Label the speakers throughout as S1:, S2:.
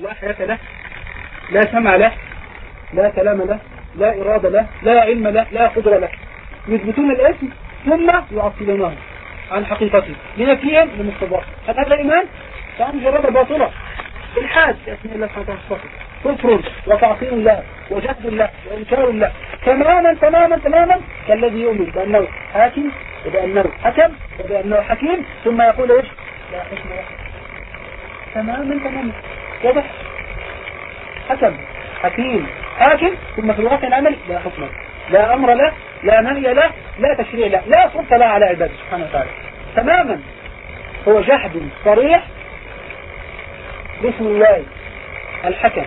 S1: لا حياة له لا سمع له لا كلام له لا إرادة له لا علم له لا قدرة له. يثبتون الاسم ثم يعطلونه عن حقيقته. لنفيهم لمقتضاه هل هذا الإيمان؟ فهو مجرد باطلة إلحاد. بأسم الله سبحانه وتعالى كفر وتعطيل الله وجهد الله وإنكار الله. تماما تماما تماما. كالذي يؤمن بأنه حاكم وبأنه حكم وبأنه حكيم ثم يقول إيش؟ لا حكم له. تماما تماما. واضح؟ حكم حكيم. حاكم ثم في الواقع العملي لا حكم لا أمر له لا نهي له لا تشريع له لا سلطة له على عباده سبحانه وتعالى. تماما. هو جحد صريح باسم الله الحكم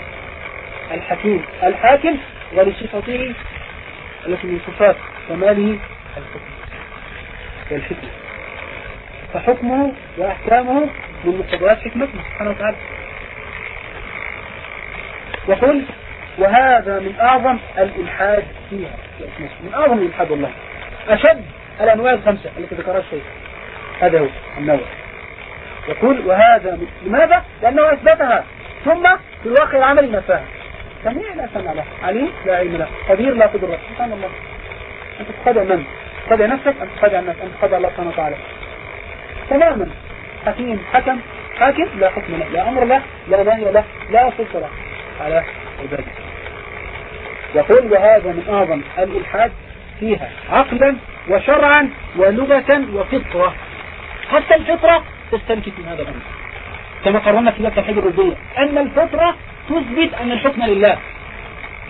S1: الحكيم الحاكم ولصفته التي من صفات كماله الحكم. والحكمة. فحكمه وأحكامه من مقتضيات حكمته سبحانه وتعالى. وقل وهذا من أعظم الإلحاد فيها. من أعظم الإلحاد والله. أشد الأنواع الخمسة التي ذكرها الشيخ. هذا هو النوع. يقول وهذا من... لماذا؟ لأنه أثبتها. ثم في الواقع العملي نفاها سميع لا سمع له. عليم لا علم له. قدير لا قدر له. سبحان الله. أنت تخدع من؟ تخدع نفسك أم تخدع الناس أم تخدع الله سبحانه وتعالى؟ تماما. حكيم حكم. حاكم لا حكم له. لا أمر له لا نهي له لا سلطة له. على عباده يقول وهذا من أعظم الإلحاد فيها عقلا وشرعا ولغة وفطرة. حتى الفطرة تستنكف من هذا الأمر. كما قررنا في توحيد الربوبية أن الفطرة تثبت أن الحكم لله.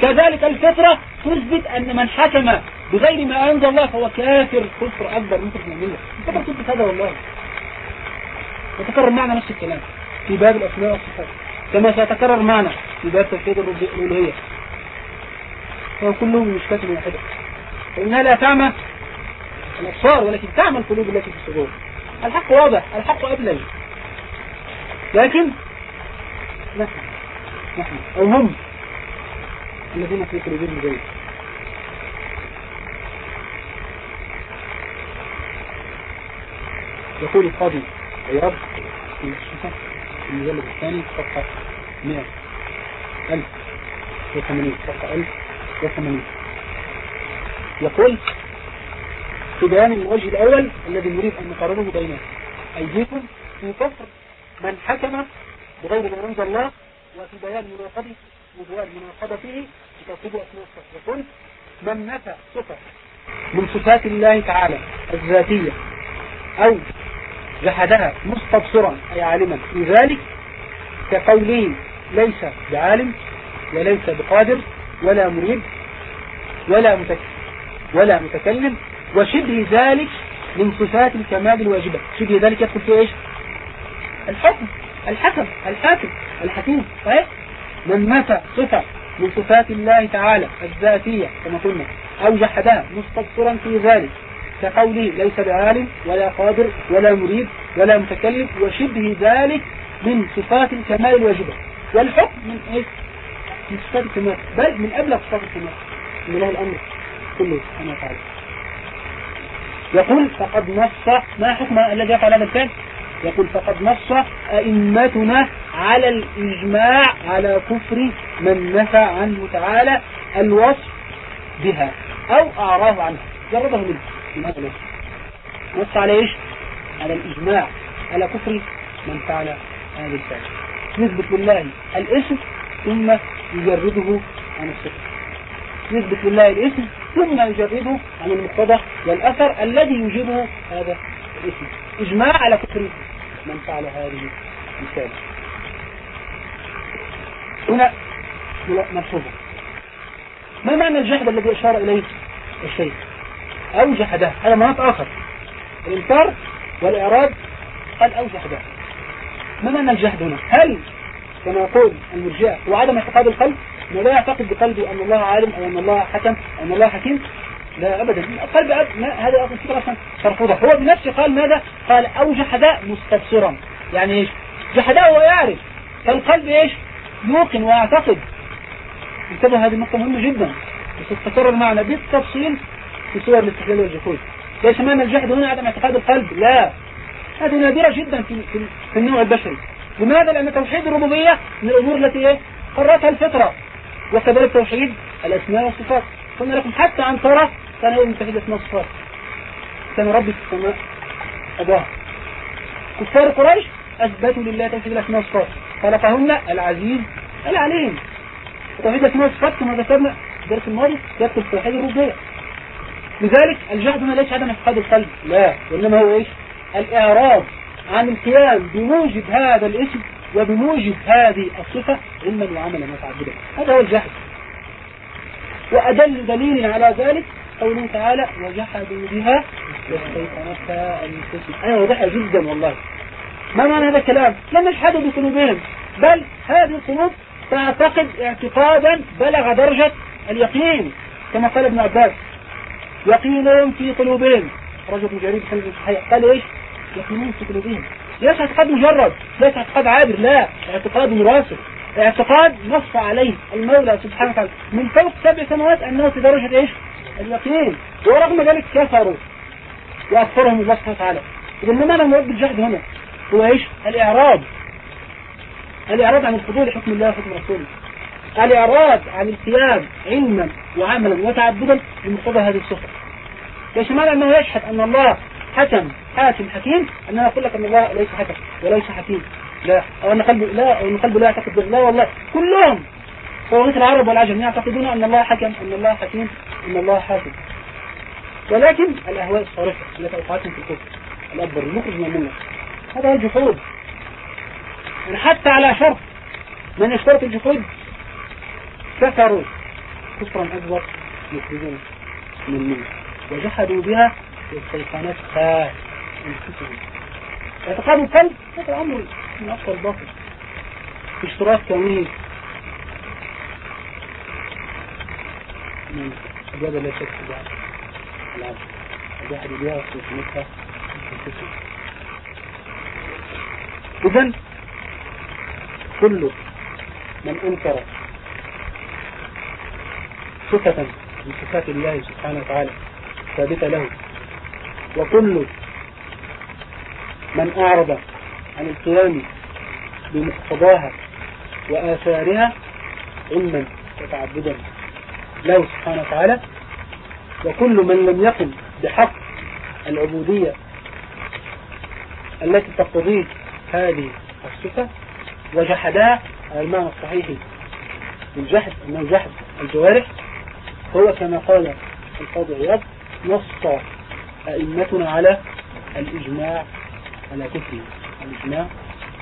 S1: كذلك الفطرة تثبت أن من حكم بغير ما أنزل الله فهو كافر. كفر أكبر من كفر الملة. الفطرة تثبت هذا والله. وتكرر معنا نفس الكلام في باب الأسماء والصفات. كما سيتكرر معنا في باب توحيد الألوهية. وكلهم مشكلة واحدة فإنها لا تعمى الأبصار ولكن تعمى القلوب التي في الصدور. الحق واضح الحق أبلج لكن نحن نحن أو هم الذين في قلوبهم زي. يقول القاضي الشفاء في المجلد الثاني صفحة 100 ألف وثمانين صفحة ألف وثمانين. يقول في بيان الوجه الأول الذي نريد أن نقارنه بينه أيديكم في كفر من حكم بغير ما أنزل الله وفي بيان مناقضة وبيان مناقضته في توحيد أسماء الصفر يقول من نفى صفة من صفات الله تعالى الذاتية أو جحدها مستبصرا أي عالما. لذلك كقوله ليس بعالم وليس بقادر ولا مريد ولا متكلم ولا متكلم وشبه ذلك من صفات الكمال الواجبة. شبه ذلك يدخل في إيش؟ الحكم الحكم الحاكم الحكيم صحيح؟ من مات صفة من صفات الله تعالى الذاتية كما قلنا أو جحدها مستبصرا في ذلك. كقوله ليس بعالم ولا قادر ولا مريد ولا متكلم وشبه ذلك من صفات الكمال الواجبة. والحكم من إيش من صفات الكمال. بل من أبلغ صفات الكمال. من له الأمر كله سبحانه وتعالى يقول فقد نص ما حكم الذي يفعل هذا الفعل؟ يقول فقد نص أئمتنا على الإجماع على كفر من نفى عنه تعالى الوصف بها أو أعراه عنها جربه منه. الوصف نص على إيش؟ على الإجماع. على كفر من فعل هذا الفعل. يثبت لله الاسم ثم يجرده عن الصفة. يثبت لله الاسم ثم يجرده عن المقتضى والأثر الذي يجيبه هذا الاسم. إجماع على كفر من فعل هذه الفعل. هنا ملحوظة ما معنى الجهد الذي أشار إليه الشيخ؟ أو جحده هذا مناط آخر. الإنكار والإعراض قد أو جحده ما معنى الجهد هنا؟ هل كما يقول المرجئة هو عدم اعتقاد القلب ما لا يعتقد بقلبي أن الله عالم أو أن الله حكم أو أن الله حكيم؟ لا أبدا. القلب أب... ما هذا أصلا فكرة أصلا هو بنفسه قال ماذا؟ قال أو جحداء مستبصرا. يعني إيش؟ جحداء هو يعرف. فالقلب إيش؟ يوقن ويعتقد. انتبه هذه النقطة مهمة جدا. وستتكرر معنا. بالتفصيل في صور الاستحلال والجحود ليس معنى الجحد هنا عدم اعتقاد القلب لا. هذه نادرة جدا في, في, في النوع البشري. لماذا؟ لأن توحيد الربوبية من الأمور التي إيه؟ قررتها الفطرة. وكذلك توحيد الأسماء والصفات. قلنا لكم حتى عن ترى كان يؤمن توحيد الأسماء والصفات. كان ربي في السماء أباه كفار قريش أثبتوا لله توحيد الأسماء والصفات. خلقهن العزيز العليم. توحيد الأسماء والصفات كما ذكرنا الدرس الماضي يكتب توحيد الربوبية. لذلك الجهد هنا ليس عدم اعتقاد القلب لا وإنما هو إيش؟ الإعراض عن القيام بموجب هذا الاسم وبموجب هذه الصفة علما وعملا متعددا. هذا هو الجهد. وأدل دليل على ذلك قوله تعالى وجحدوا بها واستيقنتها المسلسل أنا واضحة جدا والله. ما معنى هذا الكلام؟ لم يجحدوا بقلوبهم بل هذه القلوب تعتقد اعتقادا بلغ درجة اليقين كما قال ابن عباس. يقين في قلوبهم. رجل جرير حديث صحيح. قال إيش؟ يقينون في قلوبهم. ليس اعتقاد مجرد ليس اعتقاد عابر لا. اعتقاد مراسل اعتقاد نص عليه المولى سبحانه وتعالى. من فوق سبع سنوات انه في درجة إيش؟ اليقين. ورغم ذلك كفروا. وأكثرهم الله سبحانه وتعالى. اذا ما معنى مرد الجهد هنا؟ هو إيش؟ الإعراض. الإعراض عن الفضول لحكم الله وحكم رسوله. الإعراض عن القيام علما وعملا وتعبدا بمقتضى هذه الصفة. ليس معنى أنه يشهد أن الله حكم حاكم حكيم أنه يقول لك أن الله ليس حكم وليس حكيم. لا أو أن قلبه لا أو أن قلبه لا يعتقد لا والله كلهم فوقيت العرب والعجم يعتقدون أن الله حكم أن الله حكيم أن الله حاكم. ولكن الأهواء الصارفة التي أوقعتهم في الكفر الأكبر المخرج من الملة هذا هو الجحود يعني حتى على شرط من يشترط الجحود كفروا كفرا أكبر يخرجون من الملة وجحدوا بها واستيقنتها انفسهم اعتقاد القلب هذا أمر من أفضل الباطل. في اشتراك كوني من إجابة لا شك بعد العبد. وجحدوا بها واستيقنتها انفسهم إذن كل من أنكر صفة من صفات الله سبحانه وتعالى ثابتة له. وكل من أعرض عن القيام بمقتضاها وآثارها علما وتعبدا له سبحانه وتعالى. وكل من لم يقم بحق العبودية التي تقتضيه هذه الصفة وجحدها على المعنى الصحيح الجحد أنه جحد الجوارح. هو كما قال القاضي عياض نص أئمتنا على الإجماع على كفره الإجماع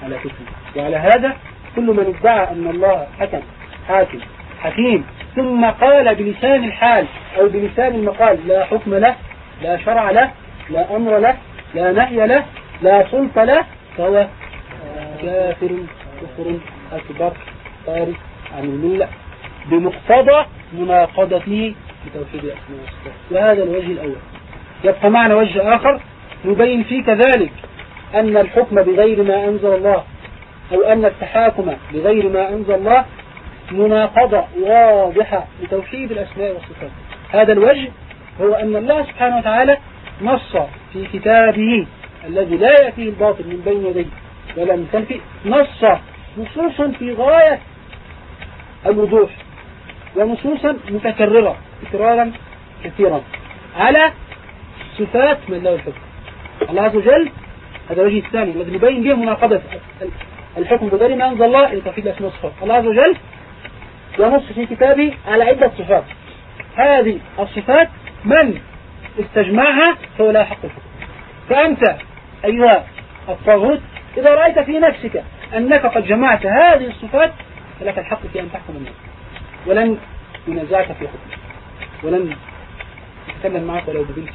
S1: على كفره وعلى هذا كل من ادعى أن الله حكم حاكم حكيم ثم قال بلسان الحال أو بلسان المقال لا حكم له لا شرع له لا أمر له لا نهي له لا سلطة له فهو كافر كفر أكبر خارج عن الملة بمقتضى مناقضته بتوحيد الأسماء والصفات. وهذا الوجه الأول. يبقى معنا وجه آخر يبين فيه كذلك أن الحكم بغير ما أنزل الله أو أن التحاكم بغير ما أنزل الله مناقضة واضحة لتوحيد الأسماء والصفات. هذا الوجه هو أن الله سبحانه وتعالى نص في كتابه الذي لا يأتيه الباطل من بين يديه ولا من خلفه نص نصوص في غاية الوضوح. ونصوصا متكررة تكرارا كثيرا. على صفات من له الحكم. الله عز وجل هذا الوجه الثاني الذي يبين به مناقضة الحكم بغير ما أنزل الله إلى توحيد الأسماء والصفات الله عز وجل ينص في كتابه على عدة صفات. هذه الصفات من استجمعها فهو لا حق الحكم فأنت أيها الطاغوت إذا رأيت في نفسك أنك قد جمعت هذه الصفات فلك الحق في أن تحكم الناس ولن ينازعك في حكمه ولن يتكلم معك ولو بدلت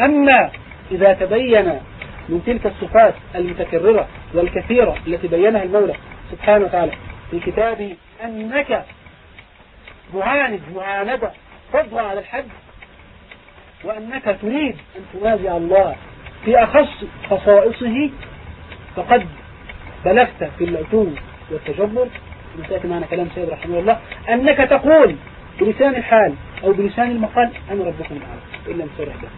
S1: أما إذا تبين من تلك الصفات المتكررة والكثيرة التي بينها المولى سبحانه وتعالى في كتابه أنك معاند معاندة تضغى على الحد وأنك تريد أن تنازع الله في أخص خصائصه فقد بلغت في العتو والتجبر وسيأتي معنا كلام سيد رحمه الله أنك تقول بلسان الحال أو بلسان المقال أنا ربكم الأعلى إلا نصرح به.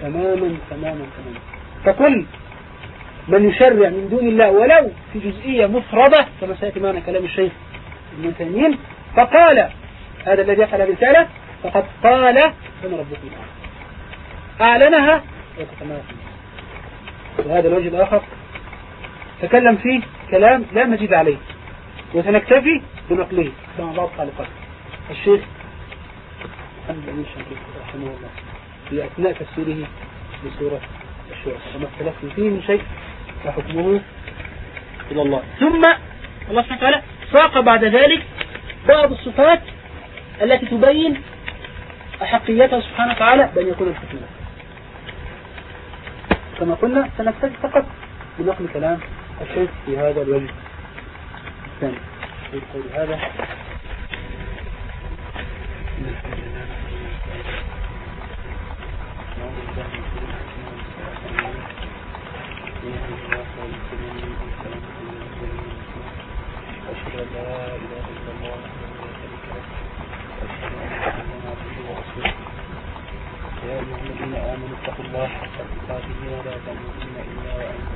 S1: تماما تماما تماما. فكل من يشرع من دون الله ولو في جزئية مفردة كما سيأتي معنا كلام الشيخ ابن تيمين فقال هذا الذي يفعل رسالة فقد قال أنا ربكم أعلنها وهذا الوجه الآخر تكلم فيه كلام لا مزيد عليه. وسنكتفي بنقله كما بعض خالقات الشيخ محمد أمين الشنقيطي رحمه الله في أثناء تفسيره لسورة الشورى وما اختلفت فيه من شيء فحكمه إلى الله. ثم الله سبحانه وتعالى ساق بعد ذلك بعض الصفات التي تبين أحقيته سبحانه وتعالى بأن يكون الحكم كما قلنا سنكتفي فقط بنقل كلام الشيخ في هذا الوجه. الثاني قول هذا. أشهد أن لا إله إلا الله وأشهد أن محمدا عبده ورسوله. يا أيها الذين آمنوا اتقوا الله حق تقاته ولا تموتن إلا وأنتم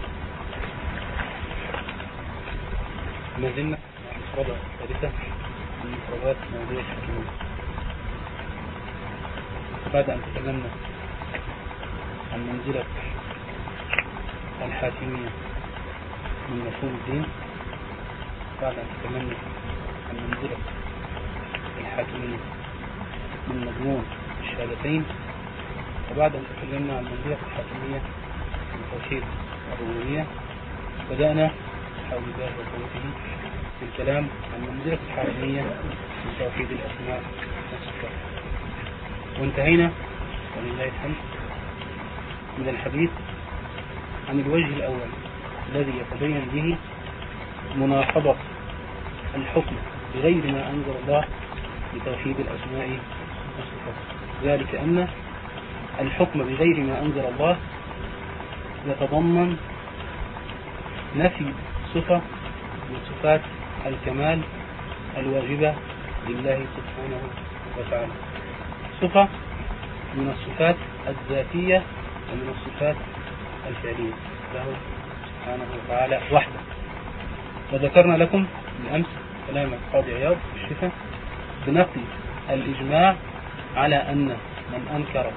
S1: ما زلنا المفردة الثالثة من مفردات موضوع الحكمة بعد أن تكلمنا عن منزلة الحاكمية من مفهوم الدين بعد أن تكلمنا عن منزلة الحاكمية من مضمون الشهادتين وبعد أن تكلمنا عن منزلة الحاكمية من توحيد الربوبية بدأنا حول الله وقوته في الكلام عن منزلة الحاكمية من توحيد الأسماء والصفات. وانتهينا. ولله الحمد. من الحديث عن الوجه الأول الذي يتبين به مناقضة الحكم بغير ما أنزل الله لتوحيد الأسماء والصفات. ذلك أن الحكم بغير ما أنزل الله يتضمن نفي صفة من صفات الكمال الواجبة لله سبحانه وتعالى. صفة من الصفات الذاتية ومن الصفات الفعلية. له سبحانه وتعالى وحده. وذكرنا لكم بالأمس كلام القاضي عياض في الشفاء بنقل الإجماع على أن من أنكر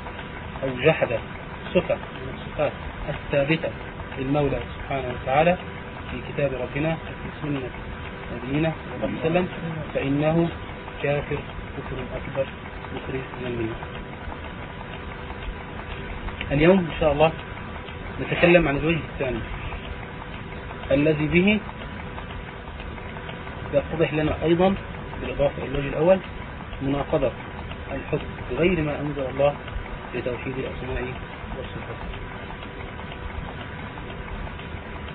S1: أو جحد صفة من الصفات الثابتة للمولى سبحانه وتعالى في كتاب ربنا في سنة نبينا صلى الله عليه وسلم فإنه كافر كفر أكبر مخرج من اليوم إن شاء الله نتكلم عن الوجه الثاني الذي به يتضح لنا أيضا بالإضافة إلى الوجه الأول مناقضة الحكم بغير ما أنزل الله لتوحيد الأسماء والصفات.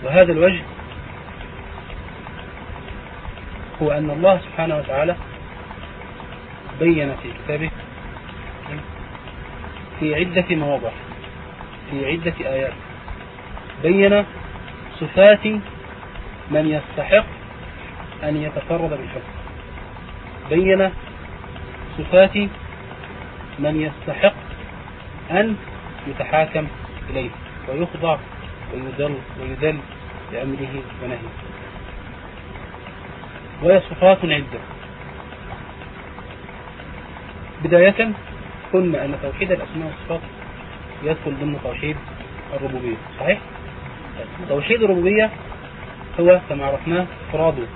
S1: وهذا الوجه هو أن الله سبحانه وتعالى بين في كتابه في عدة مواضع في عدة آيات. بين صفات من يستحق أن يتفرد بالحكم. بين صفات من يستحق أن يتحاكم إليه ويخضع ويدل ويدل لأمره ونهيه. وهي صفات عدة بداية قلنا أن توحيد الأسماء والصفات يدخل ضمن توحيد الربوبية صحيح؟ توحيد الربوبية هو كما عرفناه إفراد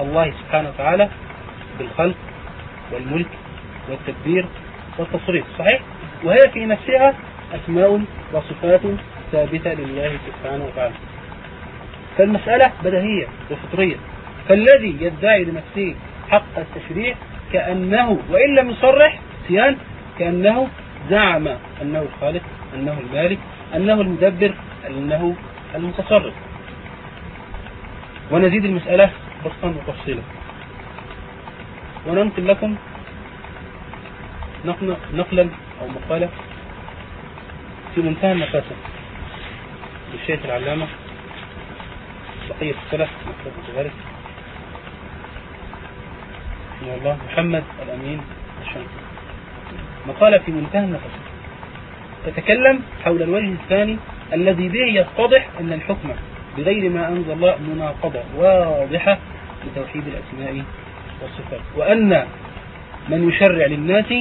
S1: الله سبحانه وتعالى بالخلق والملك والتدبير والتصريف صحيح؟ وهي في نفسها أسماء وصفات ثابتة لله سبحانه وتعالى فالمسألة بدهية وفطرية فالذي يدعي لنفسه حق التشريع كأنه وإن لم يصرح سيان كأنه زعم أنه الخالق أنه المالك أنه المدبر أنه المتصرف. ونزيد المسألة بسطا وتفصيلا. وننقل لكم نقلا أو مقالة في منتهى النفاسة للشيخ العلامة بقية السلف مكتبة ذلك رحمه الله. محمد الأمين الشمس مقالة في منتهى النفاسة تتكلم حول الوجه الثاني الذي به يتضح أن الحكم بغير ما أنزل الله مناقضة واضحة لتوحيد الأسماء والصفات. وأن من يشرع للناس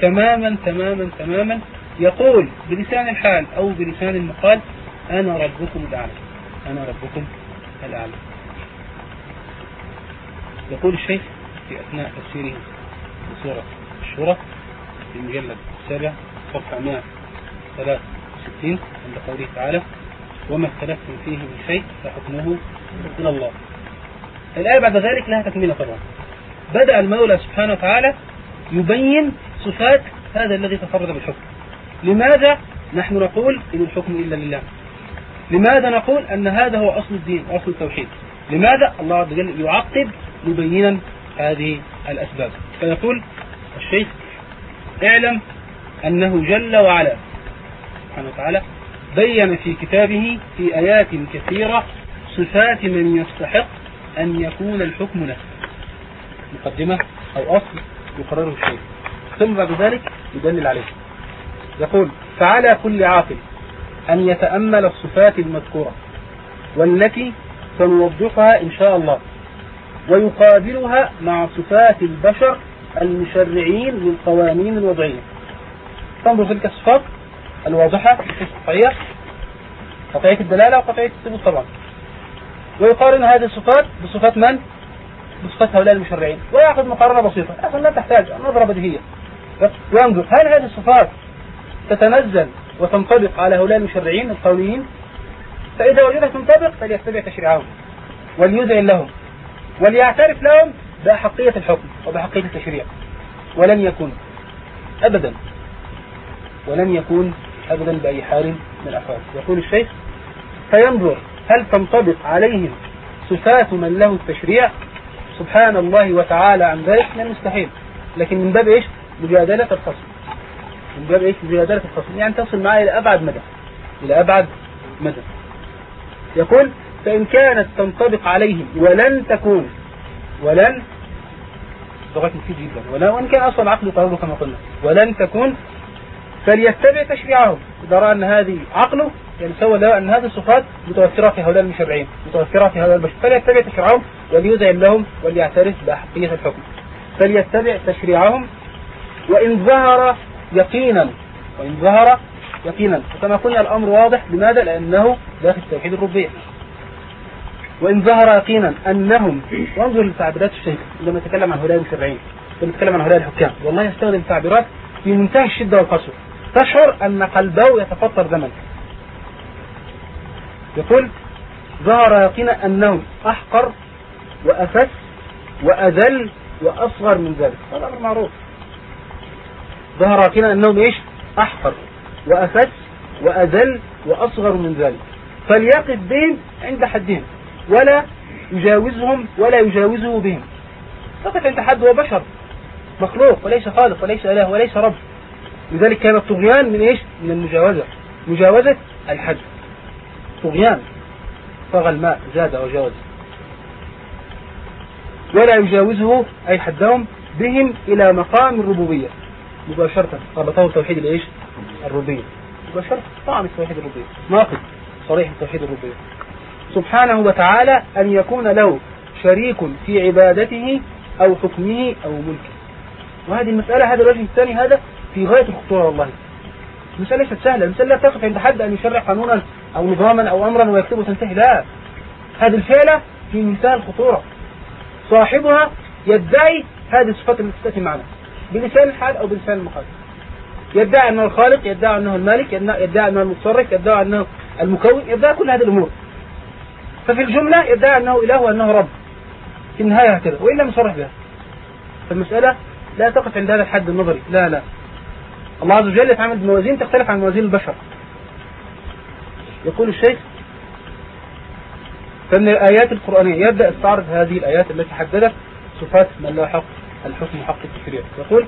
S1: تماما تماما تماما يقول بلسان الحال أو بلسان المقال أنا ربكم الأعلى. أنا ربكم الأعلى. يقول الشيخ في أثناء تفسيره لسورة الشورى في المجلد السابع صفحة 163 عند قوله تعالى وما اختلفتم فيه من شيء فحكمه إلى الله. الآية بعد ذلك لها تكملة طبعا. بدأ المولى سبحانه وتعالى يبين صفات هذا الذي تفرد بالحكم. لماذا نحن نقول إن الحكم إلا لله؟ لماذا نقول أن هذا هو أصل الدين أصل التوحيد؟ لماذا الله عز وجل يعقب مبينا هذه الأسباب. فيقول الشيخ اعلم أنه جل وعلا سبحانه وتعالى بين في كتابه في آيات كثيرة صفات من يستحق أن يكون الحكم له. مقدمة أو أصل يقرره الشيخ. ثم بعد ذلك يدلل عليه. يقول فعلى كل عاقل أن يتأمل الصفات المذكورة والتي سنوضحها إن شاء الله ويقابلها مع صفات البشر المشرعين للقوانين الوضعية تنظر تلك الصفات الواضحة الصفية قطعية الدلالة وقطعية الثبوت طبعا. ويقارن هذه الصفات بصفات من؟ بصفات هؤلاء المشرعين. ويأخذ مقارنة بسيطة. أصلا لا تحتاج. نظرة بديهية. وينظر. هل هذه الصفات تتنزل وتنطبق على هؤلاء المشرعين القوليين؟ فإذا وجدها تنطبق فليتبع تشريعهم. وليذعن لهم. وليعترف لهم بأحقية الحكم وبأحقية التشريع. ولن يكون أبدا. ولن يكون أبدا بأي حال من الأحوال. يقول الشيخ فينظر هل تنطبق عليهم صفات من له التشريع؟ سبحان الله وتعالى عن ذلك من المستحيل. لكن من باب إيش؟ مجادلة الخصم. من باب إيش؟ مجادلة الخصم. يعني تصل معي إلى أبعد مدى. إلى أبعد مدى. يقول فإن كانت تنطبق عليهم ولن تكون ولن لغة مفيد جدا. ولن وإن كان أصلا عقل قراره كما قلنا. ولن تكون فليتبع تشريعهم. إذا رأى أن هذه عقله يعني سوى له أن هذه الصفات متوفرة في هؤلاء المشرعين متوفرة في هؤلاء البشر فليتبع تشريعهم وليذعن لهم وليعترف بأحقية الحكم. فليتبع تشريعهم وإن ظهر يقينا وإن ظهر يقينا. وكما قلنا الأمر واضح. لماذا؟ لأنه داخل توحيد الربيع وإن ظهر يقينا أنهم وانظر لتعبيرات الشيخ عندما يتكلم عن هؤلاء المشرعين لما يتكلم عن هؤلاء الحكام والله يستخدم تعبيرات في منتهى الشدة والقسوة. تشعر أن قلبه يتفطر دما يقول ظهر يقينا أنهم أحقر وأفس وأذل وأصغر من ذلك. هذا أمر معروف. ظهر يقينا أنهم إيش؟ أحقر وأفس وأذل وأصغر من ذلك. فليقف بهم عند حدهم. ولا يجاوزهم ولا يجاوزه بهم. فقط عند حد هو بشر مخلوق وليس خالق وليس إله وليس رب. لذلك كان الطغيان من إيش؟ من المجاوزة. مجاوزة الحد. طغيان. طغى الماء زاد وجاوز. ولا يجاوزه أي حدهم بهم إلى مقام الربوبية. مباشرة ربطه توحيد الإيش؟ الربوبية. مباشرة طعم توحيد الربوبية. ناقض صريح توحيد الربوبية. سبحانه وتعالى أن يكون له شريك في عبادته أو حكمه أو ملكه. وهذه المسألة هذا الوجه الثاني هذا في غاية الخطورة والله. المسألة ليست سهلة المسألة لا تقف عند حد أن يشرع قانونا أو نظاما أو أمرا ويكتبه وتنتهي لا. هذه الفعلة في منتهى الخطورة. صاحبها يدعي هذه الصفات التي تأتي معنا بلسان الحال أو بلسان المقال يدعي أنه الخالق يدعي أنه المالك يدعي أنه المتصرف يدعي أنه المكون يدعي كل هذه الأمور. ففي الجملة يدعي أنه إله وأنه رب. في النهاية هكذا وإلا مصرح بها. فالمسألة لا تقف عند هذا الحد النظري. لا لا. الله عز وجل يتعامل بموازين تختلف عن موازين البشر. يقول الشيخ فمن الآيات القرآنية يبدأ استعرض هذه الآيات التي حددت صفات من لا حق الحكم حق التشريع يقول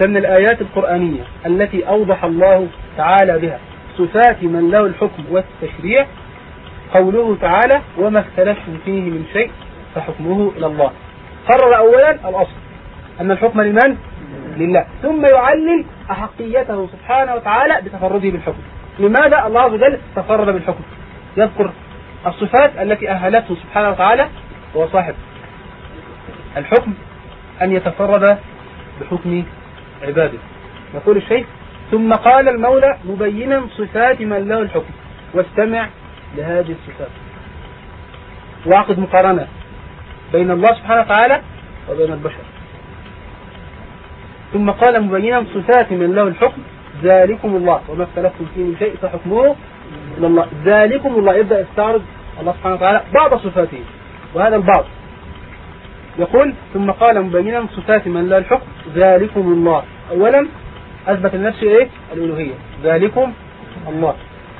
S1: فمن الآيات القرآنية التي أوضح الله تعالى بها صفات من له الحكم والتشريع قوله تعالى وما اختلفتم فيه من شيء فحكمه إلى الله. قرر أولا الأصل أن الحكم لمن؟ لله. ثم يعلل أحقيته سبحانه وتعالى بتفرده بالحكم. لماذا الله عز وجل تفرد بالحكم؟ يذكر الصفات التي أهلته سبحانه وتعالى هو صاحب. الحكم أن يتفرد بحكم عباده. يقول الشيخ ثم قال المولى مبينا صفات من له الحكم. واستمع لهذه الصفات. واعقد مقارنة بين الله سبحانه وتعالى وبين البشر. ثم قال مبينا صفات من له الحكم ذلكم الله وما اختلفتم فيه من شيء فحكمه إلى الله. ذلكم الله يبدأ يستعرض الله سبحانه وتعالى بعض صفاته وهذا البعض. يقول ثم قال مبينا صفات من لا الحكم ذلكم الله. أولا أثبت لنفسه إيه؟ الألوهية. ذلكم الله.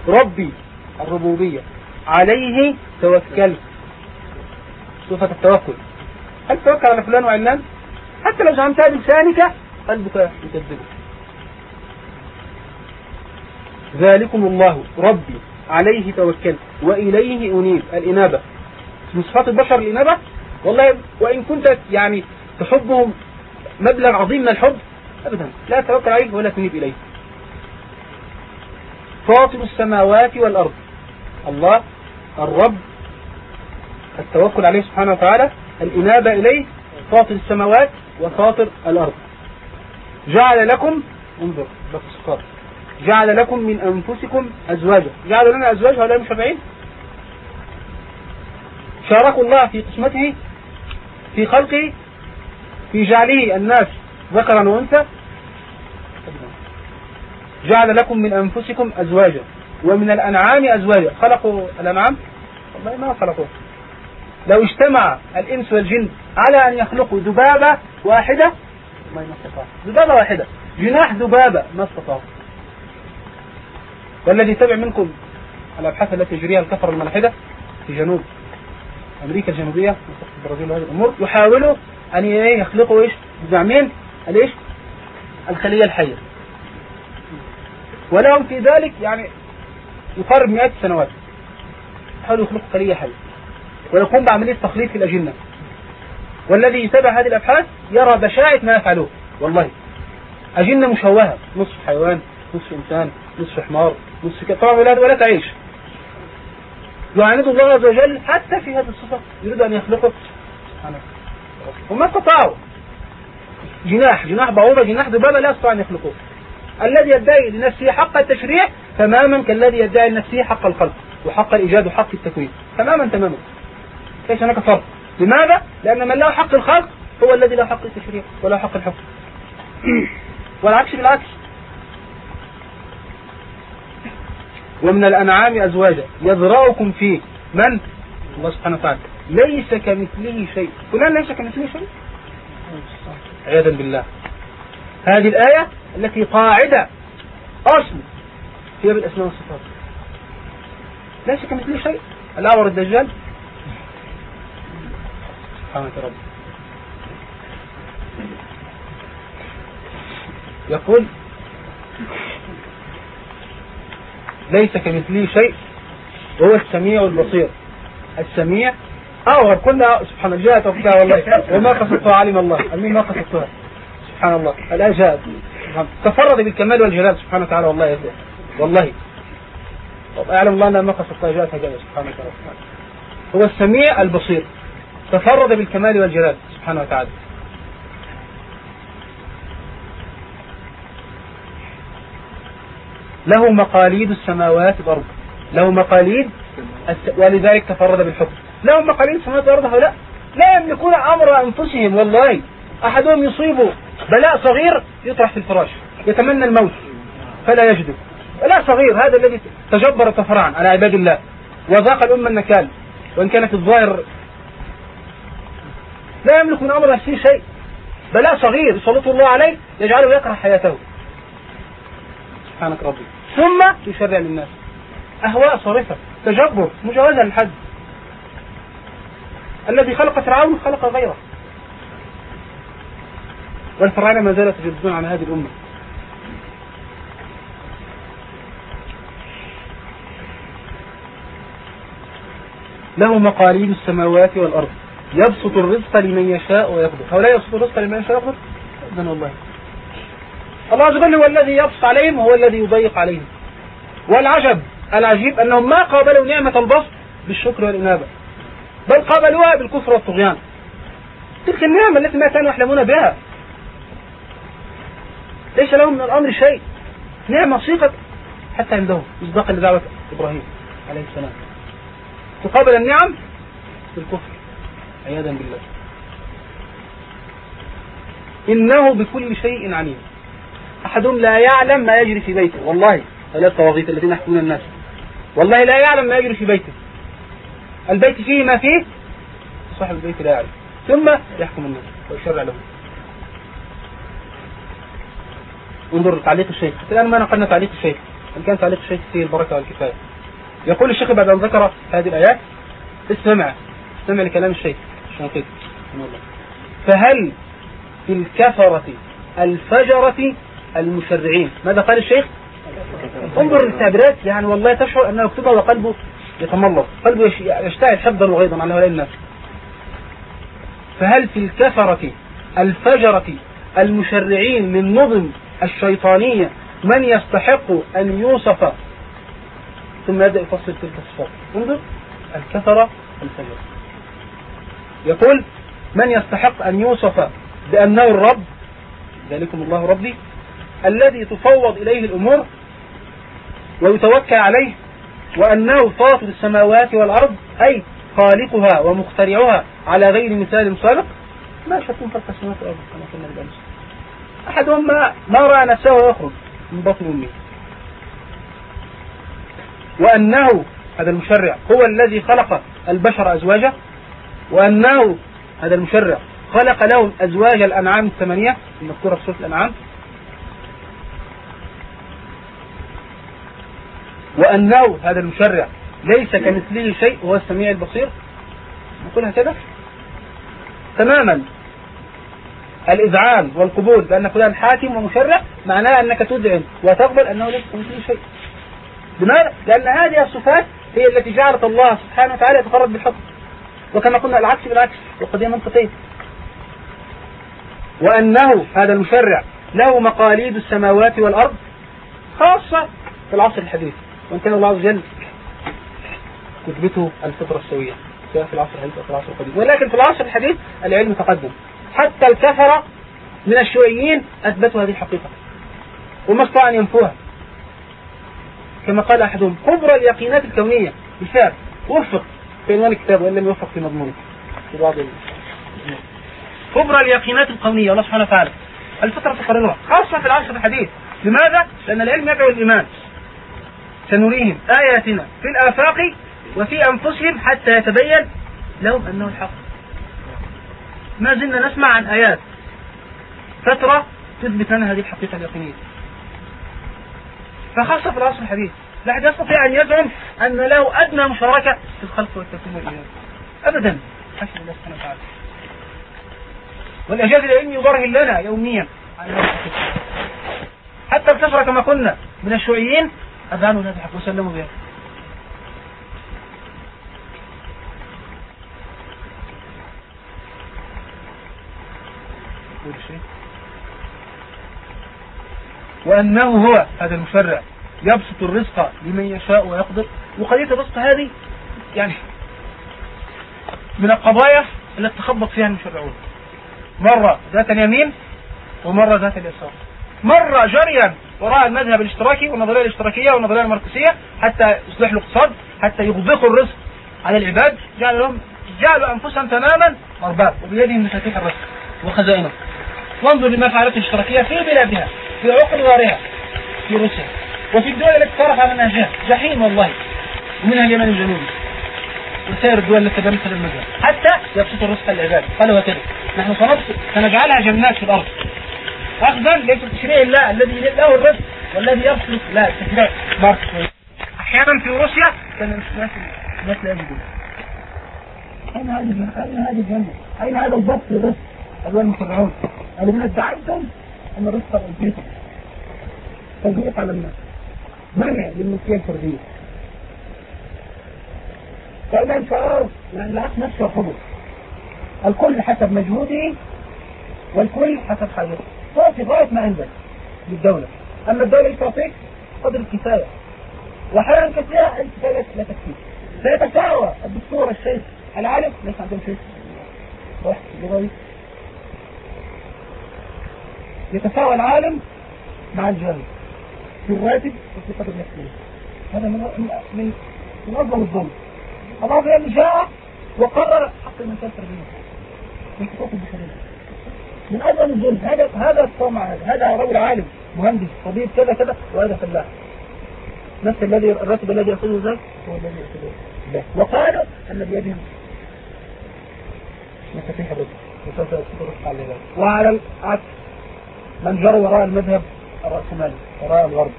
S1: ربي الربوبية. عليه توكلت. صفة التوكل. هل توكل على فلان وعلان حتى لو زعمتها بلسانك قلبك يكذبك. ذلكم الله. ربي. عليه توكلت. وإليه أنيب. الإنابة. من صفات البشر الإنابة؟ والله وإن كنت يعني تحبهم مبلغ عظيم من الحب أبدا. لا توكل عليه ولا تنيب إليه فاطر السماوات والأرض. الله الرب التوكل عليه سبحانه وتعالى الإنابة إليه فاطر السماوات وفاطر الأرض. جعل لكم انظر بس جعل لكم من أنفسكم أزواجا. جعل لنا أزواج هؤلاء المشرعين شاركوا الله في قسمته في خلقه في جعله الناس ذكرا وأنثى. جعل لكم من أنفسكم أزواجا. ومن الأنعام أزواجا خلقوا الأنعام؟ والله ما خلقوا. لو اجتمع الإنس والجن على أن يخلقوا ذبابة واحدة ما استطاعوا ذبابة واحدة. جناح ذبابة ما استطاعوا. والذي يتبع منكم الأبحاث التي يجريها الكفر الملحدة في جنوب أمريكا الجنوبية البرازيل وهذه الأمور يحاولوا أن يخلقوا إيش؟ بزعمين الإيش؟ الخلية الحية. ولهم في ذلك يعني يقارب مئات السنوات. يحاولوا يخلقوا خلية حية ويقوم بعملية تخليط في الأجنة. والذي يتابع هذه الأبحاث يرى بشاعة ما يفعلوه. والله أجنة مشوهة. نصف حيوان نصف إنسان نصف حمار نصف كده طبعا ولا, ولا تعيش. يعاند الله عز وجل حتى في هذه الصفة. يريد أن يخلقه. وما استطاعوا. جناح جناح بعوضة جناح ذبابة لا يستطيع أن يخلقوه الذي يدعي لنفسه حق التشريع تماما كالذي يدعي لنفسه حق الخلق وحق الإيجاد وحق التكوين. تماما تماما. ليس هناك فرق. لماذا؟ لأن من له حق الخلق هو الذي له حق التشريع وله حق الحكم. والعكس بالعكس. ومن الأنعام أزواجا يذرأكم فيه. من؟ الله سبحانه وتعالى. ليس كمثله شيء. فلان ليس كمثله شيء. عياذا بالله. هذه الآية التي قاعدة. أصل هي بالأسماء والصفات. ليس كمثله شيء. الأعور الدجال. سبحانك رب. يقول ليس كمثله شيء وهو السميع البصير. السميع أوغر كنا سبحان الله. جاءت وقتها والله وما قصدتها علم الله. المين ما قصدتها سبحان الله. الآن جاءت تفرد بالكمال والجلال. سبحانه وتعالى والله يا والله. أعلم الله أنها ما قصدتها جاءت هجاء سبحانه وتعالى. هو السميع البصير. تفرد بالكمال والجلال سبحانه وتعالى. له مقاليد السماوات والأرض. له مقاليد ولذلك تفرد بالحكم. له مقاليد السماوات والأرض هؤلاء لا يملكون أمر أنفسهم والله. أحدهم يصيبه بلاء صغير يطرح في الفراش يتمنى الموت فلا يجده. بلاء صغير هذا الذي تجبر تفرعا على عباد الله. وذاق الأمة النكال وإن كانت الظاهر لا يملك من أمر نفسه شيء بلاء صغير يسلط الله عليه يجعله يكره حياته. سبحانك ربي. ثم يشرع للناس. أهواء صارفة تجبر مجاوزة للحد. الذي خلق فرعون خلق غيره. والفراعنة ما زالت يجدون عن هذه الأمة. له مقاليد السماوات والأرض. يبسط الرزق لمن يشاء ويقدر. هؤلاء يبسط الرزق لمن يشاء ويقدر؟ أذن والله الله عز وجل هو الذي يبسط عليهم وهو الذي يضيق عليهم. والعجب العجيب أنهم ما قابلوا نعمة البسط بالشكر والإنابة بل قابلوها بالكفر والطغيان. تلك النعمة التي ما كانوا يحلمون بها. ليس لهم من الأمر شيء. نعمة صيغة حتى عندهم مصداقا لدعوة إبراهيم عليه السلام. تقابل النعم بالكفر عياذا بالله. إنه بكل شيء عليم. أحدهم لا يعلم ما يجري في بيته. والله هؤلاء الطواغيت الذين يحكمون الناس. والله لا يعلم ما يجري في بيته. البيت فيه ما فيه؟ صاحب البيت لا يعلم. ثم يحكم الناس. ويشرع لهم انظر تعليق الشيخ. الآن ما نقلنا تعليق الشيخ. إن كان تعليق الشيخ فيه البركة والكفاية؟ يقول الشيخ بعد أن ذكر هذه الآيات استمع استمع لكلام الشيخ فهل في الكفرة الفجرة المشرعين؟ ماذا قال الشيخ؟ انظر للتعبيرات يعني والله تشعر أنه يكتبها وقلبه يتملص قلبه يشتعل حبا وغيظا على هؤلاء الناس. فهل في الكفرة الفجرة المشرعين من نظم الشيطانية من يستحق أن يوصف ثم يبدأ يفصل تلك الصفات انظر الكفرة الفجرة يقول من يستحق أن يوصف بأنه الرب؟ ذلكم الله ربي. الذي تفوض إليه الأمور ويتوكل عليه وأنه فاطر السماوات والأرض أي خالقها ومخترعها على غير مثال سابق. ما شكون خلق السماوات والأرض كما قلنا أحدهم ما, ما رأى نفسه يخرج من بطن أمه. وأنه هذا المشرع هو الذي خلق البشر أزواجا؟ وأنه هذا المشرع خلق لهم أزواج الأنعام الثمانية؟ المذكورة في سورة الأنعام. وأنه هذا المشرع ليس كمثله شيء وهو السميع البصير. نقول هكذا؟ تماما. الإذعان والقبول بأن فلان حاكم ومشرع معناه أنك تذعن وتقبل أنه ليس كمثله شيء. لماذا؟ لأن هذه الصفات هي التي جعلت الله سبحانه وتعالى يتفرد بالحكم. وكما قلنا العكس بالعكس وقضية منطقية وأنه هذا المشرع له مقاليد السماوات والأرض خاصة في العصر الحديث. كان الله عز وجل كتبته الفطرة السوية. سواء في العصر الحديث أو في العصر القديم. ولكن في العصر الحديث العلم تقدم. حتى الكفرة من الشيوعيين أثبتوا هذه الحقيقة. وما استطاع أن ينفوها. كما قال أحدهم كبرى اليقينات الكونية. بالفعل وفق. في عنوان الكتاب وإن لم يوفق في مضمونه في بعض كبرى اليقينات الكونية الله سبحانه وتعالى. الفطرة تقررها. خاصة في العصر الحديث. لماذا؟ لأن العلم يدعو الإيمان. سنريهم آياتنا في الآفاق وفي أنفسهم حتى يتبين لهم أنه الحق. ما زلنا نسمع عن آيات. فترة تثبت لنا هذه الحقيقة اليقينية. فخاصة في العصر الحديث. لا أحد يستطيع أن يزعم أن له أدنى مشاركة في الخلق والتكوين والإيمان أبدا. حسب الله سبحانه وتعالى. والإعجاز العلمي يبرهن لنا يوميا. حتى الكفرة كما قلنا من الشيوعيين أذانوا هذا الحق وسلموا بها وأنه هو هذا المشرع. يبسط الرزق لمن يشاء ويقدر. وقضية الرزق هذه يعني من القضايا التي تخبط فيها المشرعون. مرة ذات اليمين ومرة ذات اليسار. مرة جريا وراء المذهب الاشتراكي والنظرية الاشتراكية والنظرية الماركسية حتى يصلح الاقتصاد حتى يغدقوا الرزق على العباد. جعلوا لهم جعلوا أنفسهم تماما أرباب. وبيدهم مفاتيح الرزق وخزائنه وانظر لما فعلته الاشتراكية في بلادها في عقر دارها في روسيا وفي الدول التي صرف على منهجها جحيم والله ومنها اليمن الجنوبي. وسائر الدول التي تمثل المذهب حتى يبسط الرزق للعباد قالوا هكذا نحن سنجعلها جنات في الأرض. اخذا ليس تشريع الله الذي له الرزق والذي يبسط لا تشريع. ماركس أحيانا في روسيا كان الناس الناس لا يجدون.
S2: أين هذه أين هذه الجنة؟ أين هذا الضبط بس أيها المشرعون الذين ادعيتم أن الرزق أوتيتم تضييق على الناس. منع للملكية الفردية فإذا انشعار يعني العكس نفسه الحضور الكل حسب مجهوده والكل حسب حاجته تعطي غاية ما عندك للدولة أما الدولة تعطيك قدر الكفاية. وحالا كثيرة الكفاية لا تكفي. سيتساوى الدكتور الشيخ العالم ليس عندهم شيخ واحد لغوي يتساوى العالم مع الجاهل في الراتب وفي قدر هذا من من من الظلم. الله يعني جاء وقرر حق المنشأة التربية من حقوق البشرية. من أجل الظلم. هذا هذا الصومع هذا هذا رجل عالم مهندس طبيب كذا كذا. وهذا فلاح نفس الذي الراتب الذي يأخذه ذاك هو الذي يأخذه ذاك وقالوا أن بيدهم مفاتيح الرزق. وعلى العكس. من جرى وراء المذهب الرأسمالي وراء الغرب.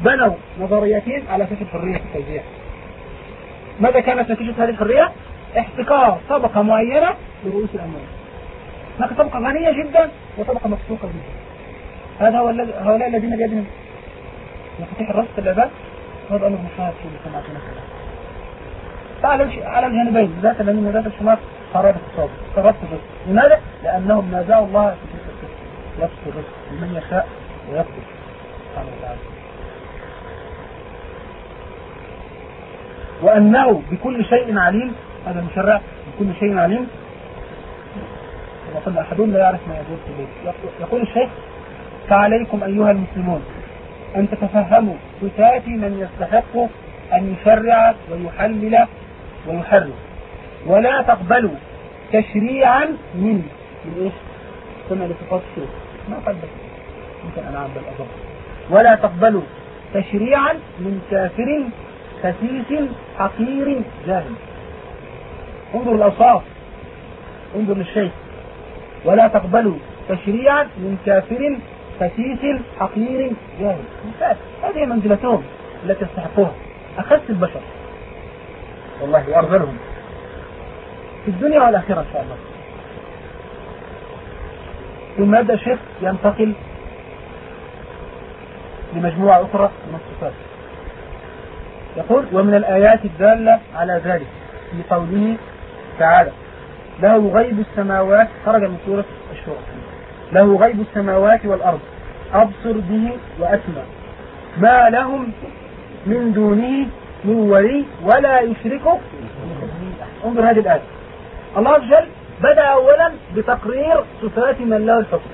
S2: بنوا نظريتين على فكرة حرية التوزيع. ماذا كانت نتيجة هذه الحرية؟ احتكار طبقة معينة لرؤوس الأموال. هناك طبقة غنية جدا وطبقة مفتوحة جدا. هذا هو هؤلاء الذين بيدهم مفاتيح الرزق العباد هذا أمر مشاهد في مجتمعاتنا فعلى على الجانبين ذات اليمين وذات الشمال خراب اقتصادي الرزق لماذا؟ لأنهم نازعوا الله في يبسط الرزق لمن يشاء ويقبل سبحانه وتعالى وأنه بكل شيء عليم هذا المشرع بكل شيء عليم. كما قلنا أحدهم لا يعرف ما يدور في البيت. يقول الشيخ فعليكم أيها المسلمون أن تتفهموا صفات من يستحق أن يشرع ويحلل ويحرم. ولا تقبلوا تشريعا من من إيش؟ قلنا لصفات الشيخ ما قدر. يمكن أن أعبد الأضر ولا تقبلوا تشريعا من كافر خسيس حقير جاهل. انظر الأوصاف. انظر للشيخ. ولا تقبلوا تشريعا من كافر خسيس حقير جاهل. هذه منزلتهم التي يستحقوها أخس البشر. والله وأرذلهم في الدنيا والآخرة إن شاء الله. ثم يبدأ الشيخ ينتقل لمجموعة أخرى من الصفات؟ يقول ومن الآيات الدالة على ذلك في قوله تعالى له غيب السماوات خرج من سورة الشورى. له غيب السماوات والأرض أبصر به وأسمع. ما لهم من دونه من ولي ولا يشركه انظر هذه الآية. الله عز وجل بدأ أولا بتقرير صفات من له الحكم.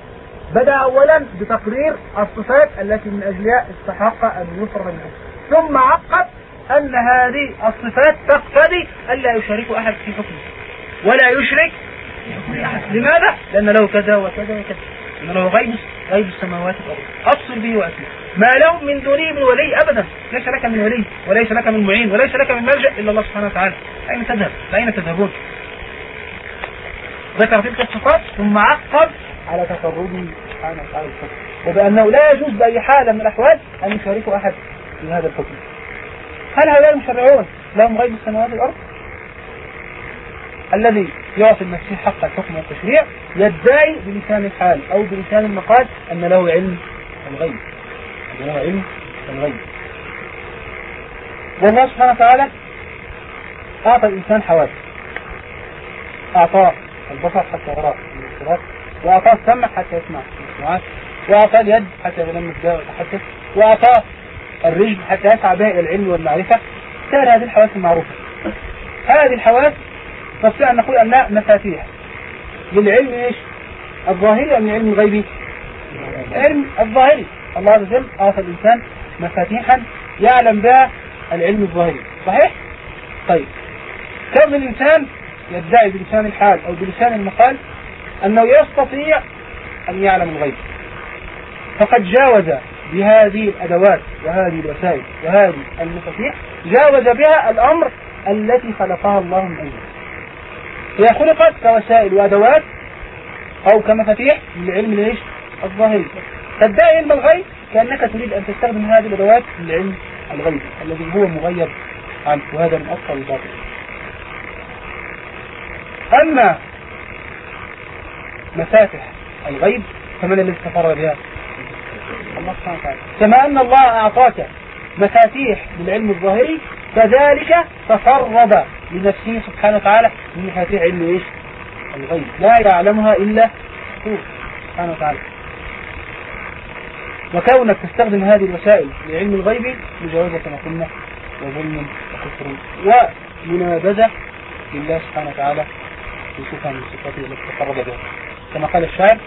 S2: بدأ أولا بتقرير الصفات التي من أجلها استحق أن يفرغ منها. ثم عقب أن هذه الصفات تقتضي ألا يشارك أحد في حكمه. ولا يشرك لماذا؟ لأن له كذا وكذا وكذا. إن له غيب غيب السماوات والأرض. أبصر به وأسمع. ما لهم من دونه من ولي أبدا. ليس لك من ولي وليس لك من معين وليس لك من ملجأ إلا الله سبحانه وتعالى. أين تذهب؟ أين تذهبون؟ ذكر تلك الصفات ثم عقب على تفرده سبحانه وتعالى. وبأنه لا يجوز بأي حال من الأحوال أن يشاركه أحد في هذا الحكم. هل هؤلاء المشرعون لهم غيب السماوات والأرض؟ الذي يعطي المسيح حق الحكم والتشريع يدعي بلسان الحال أو بلسان المقال أن له علم الغيب. أن له علم الغيب. والله سبحانه وتعالى أعطى الإنسان حواس أعطاه البصر حتى الصراط وأعطاه السمع حتى يسمع وأعطاه اليد حتى بها ويتحدث وأعطاه الرجل حتى يسعى بها إلى العلم والمعرفة. سائر هذه الحواس المعروفة. هذه الحواس نستطيع أن نقول أنها مفاتيح. للعلم إيش؟ الظاهري أم العلم الغيبي؟ العلم الظاهري. الله عز وجل أعطى الإنسان مفاتيحا يعلم بها العلم الظاهري. صحيح؟ طيب. كم الإنسان يدعي بلسان الحال أو بلسان المقال أنه يستطيع أن يعلم الغيب. فقد جاوز بهذه الأدوات وهذه الوسائل وهذه المفاتيح جاوز بها الأمر التي خلقها الله من أجله هي خلقت كوسائل وأدوات أو كمفاتيح للعلم ليش الظاهري. تدعي علم الغيب كأنك تريد أن تستخدم هذه الأدوات للعلم الغيب الذي هو مغيب عنه وهذا من أصل الباطل أما مفاتح الغيب فمن الذي تفرد بها؟ الله سبحانه وتعالى. كما أن الله أعطاك مفاتيح بالعلم الظاهري كذلك تفرد لنفسه سبحانه وتعالى من مفاتيح علم إيش؟ الغيب. لا يعلمها إلا هو سبحانه وتعالى. وكونك تستخدم هذه الوسائل لعلم الغيب مجاوزة كما قلنا وظلم وكفر ومنابذة لله سبحانه وتعالى. في صفة من صفاته التي تقرب بها كما قال الشاعر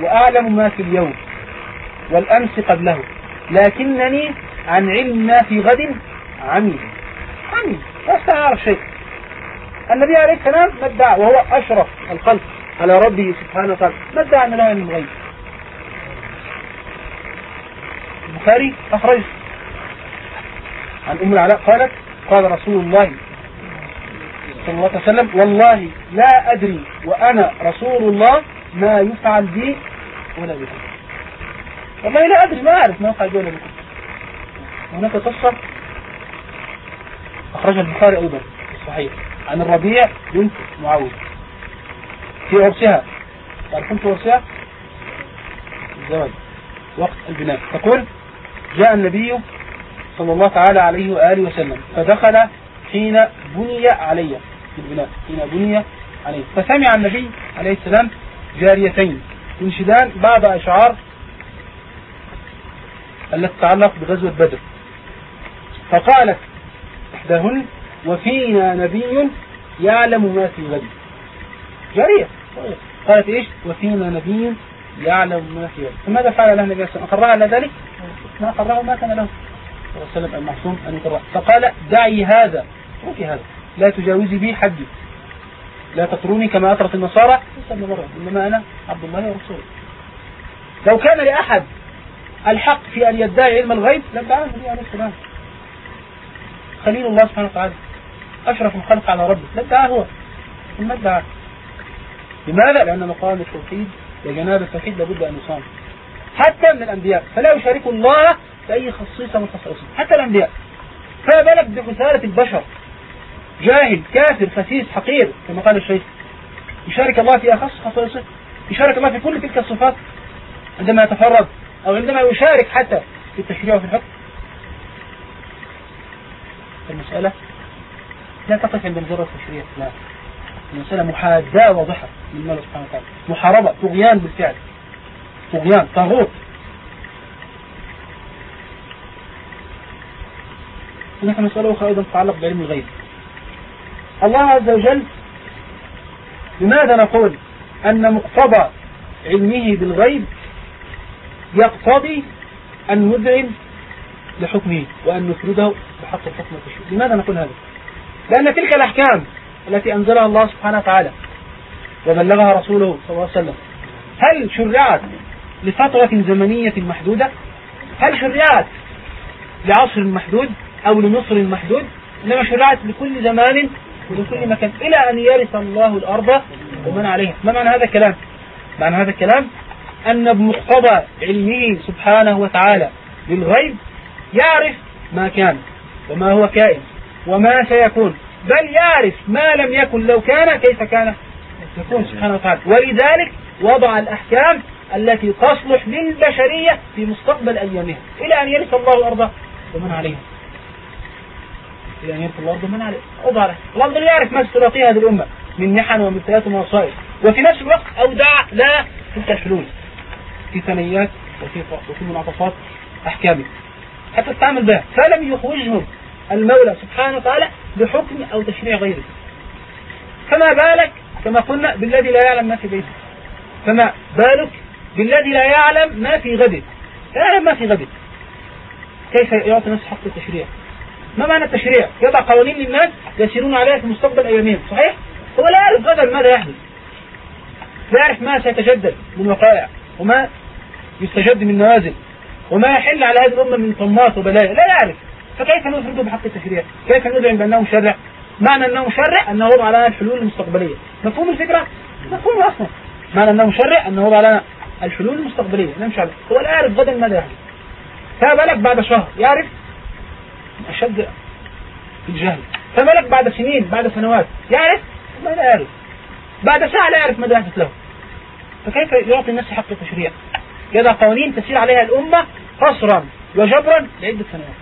S2: وأعلم ما في اليوم والأمس قبله لكنني عن علم ما في غد عمي عمي لا أعرف شيء. النبي عليه السلام ما ادعى وهو أشرف الخلق على ربه سبحانه وتعالى. ما ادعى أن له علم الغيب. البخاري أخرج عن أم العلاء قالت قال رسول الله صلى الله عليه وسلم والله لا أدري وأنا رسول الله ما يفعل بي ولا بكم والله لا أدري ما أعرف ما يفعل بي ولا بكم هناك قصة أخرجها البخاري أيضا في الصحيح عن الربيع بنت معاوية. في عرسها تعرفون في عرسها؟ الزواج وقت البناء. تقول جاء النبي صلى الله تعالى عليه وآله وسلم فدخل حين بني علي. البناء حين بني عليه. فسمع النبي عليه السلام جاريتين ينشدان بعض أشعار التي تتعلق بغزوة بدر. فقالت إحداهن وفينا نبي يعلم ما في غد جارية. قالت إيش؟ وفينا نبي يعلم ما في غد فماذا فعل له النبي صلى الله أقرها على ذلك؟ ما أقره ما كان له. صلى الله عليه وسلم المحسوم أن يقرأ. فقال دعي هذا. روكي هذا. لا تجاوزي بي حدي. لا تطروني كما أطرت النصارى. إنما أنا عبد الله ورسوله. لو كان لأحد الحق في أن يدعي علم الغيب لادعاه النبي عليه السلام. خليل الله سبحانه وتعالى. أشرف الخلق على ربه. لادعاه هو؟ ثم ادعاه لماذا؟ لأن مقام التوحيد وجناب التوحيد لابد أن يصام. حتى من الأنبياء. فلا يشارك الله في أي خصيصة من خصائصه حتى الأنبياء. فما بالك بخسارة البشر. جاهل كافر خسيس حقير كما قال الشيخ. يشارك الله في أخص خصائصه يشارك الله في كل تلك الصفات عندما يتفرد أو عندما يشارك حتى في التشريع وفي الحكم. المسألة لا تقف عند مجرد تشريع لا. المسألة محاداة واضحة من الله سبحانه وتعالى. محاربة طغيان بالفعل. طغيان طاغوت. هناك مسألة أخرى أيضا تتعلق بعلم الغيب. الله عز وجل لماذا نقول أن مقتضى علمه بالغيب يقتضي أن نذعن لحكمه وأن نفرده بحق الحكم والتشريع لماذا نقول هذا؟ لأن تلك الأحكام التي أنزلها الله سبحانه وتعالى وبلغها رسوله صلى الله عليه وسلم هل شرعت لفترة زمنية محدودة؟ هل شرعت لعصر محدود أو لمصر محدود؟ إنما شرعت لكل زمان ومن كل مكان إلى أن يرث الله الأرض ومن عليها ما معنى هذا الكلام؟ معنى هذا الكلام أن بمقتضى علمه سبحانه وتعالى للغيب يعرف ما كان وما هو كائن وما سيكون بل يعرف ما لم يكن لو كان كيف كان يكون سبحانه وتعالى. ولذلك وضع الأحكام التي تصلح للبشرية في مستقبل أيامها إلى أن يرث الله الأرض ومن عليها. إلى أن يرث الأرض من عليه. له الأرض يعرف ما ستلاقيها هذه الأمة. من محن ومبتلات ومصائب وفي نفس الوقت أودع لا تلك الحلول. في ثنيات وفي وفي منعطفات أحكامه حتى تتعامل بها. فلم يخرجهم المولى سبحانه وتعالى بحكم أو تشريع غيره. فما بالك كما قلنا بالذي لا يعلم ما في بيته. فما بالك بالذي لا يعلم ما في غده. لا يعلم ما في غده. كيف يعطي نفسه حق التشريع؟ ما معنى التشريع؟ يضع قوانين للناس يسيرون عليها في مستقبل أيامهم صحيح؟ هو لا يعرف غدا ماذا يحدث. لا يعرف ما سيتجدد من وقائع وما يستجد من نوازل وما يحل على هذه الأمة من طمات وبلايا لا يعرف. فكيف نفرده بحق التشريع؟ كيف ندعم بأنه مشرع معنى أنه مشرع أنه وضع لنا الحلول المستقبلية. مفهوم الفكرة؟ مفهوم أصلا. معنى أنه مشرع أنه وضع لنا الحلول المستقبلية. نمشي عليه هو لا يعرف غدا ماذا يحدث. فما بالك بعد شهر يعرف أشد الجهل. فما لك بعد سنين بعد سنوات يعرف؟ ما لا يعرف. بعد ساعة لا يعرف ماذا يحدث له. فكيف يعطي الناس حق التشريع؟ يضع قوانين تسير عليها الأمة قصرا وجبرا لعدة سنوات.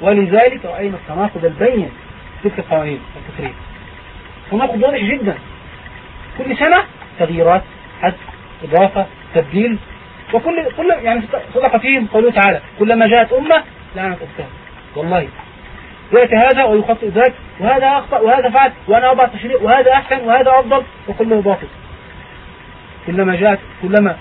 S2: ولذلك رأينا التناقض البين في تلك القوانين التشريع تناقض واضح جدا. كل سنة تغييرات حذف إضافة تبديل. وكل كل يعني صدق فيهم قوله تعالى كلما جاءت أمة لعنت أختها. والله يأتي هذا ويخطئ ذاك وهذا أخطأ وهذا فعل وأنا أضع تشريع وهذا أحسن وهذا أفضل وكله باطل. كلما جاءت كلما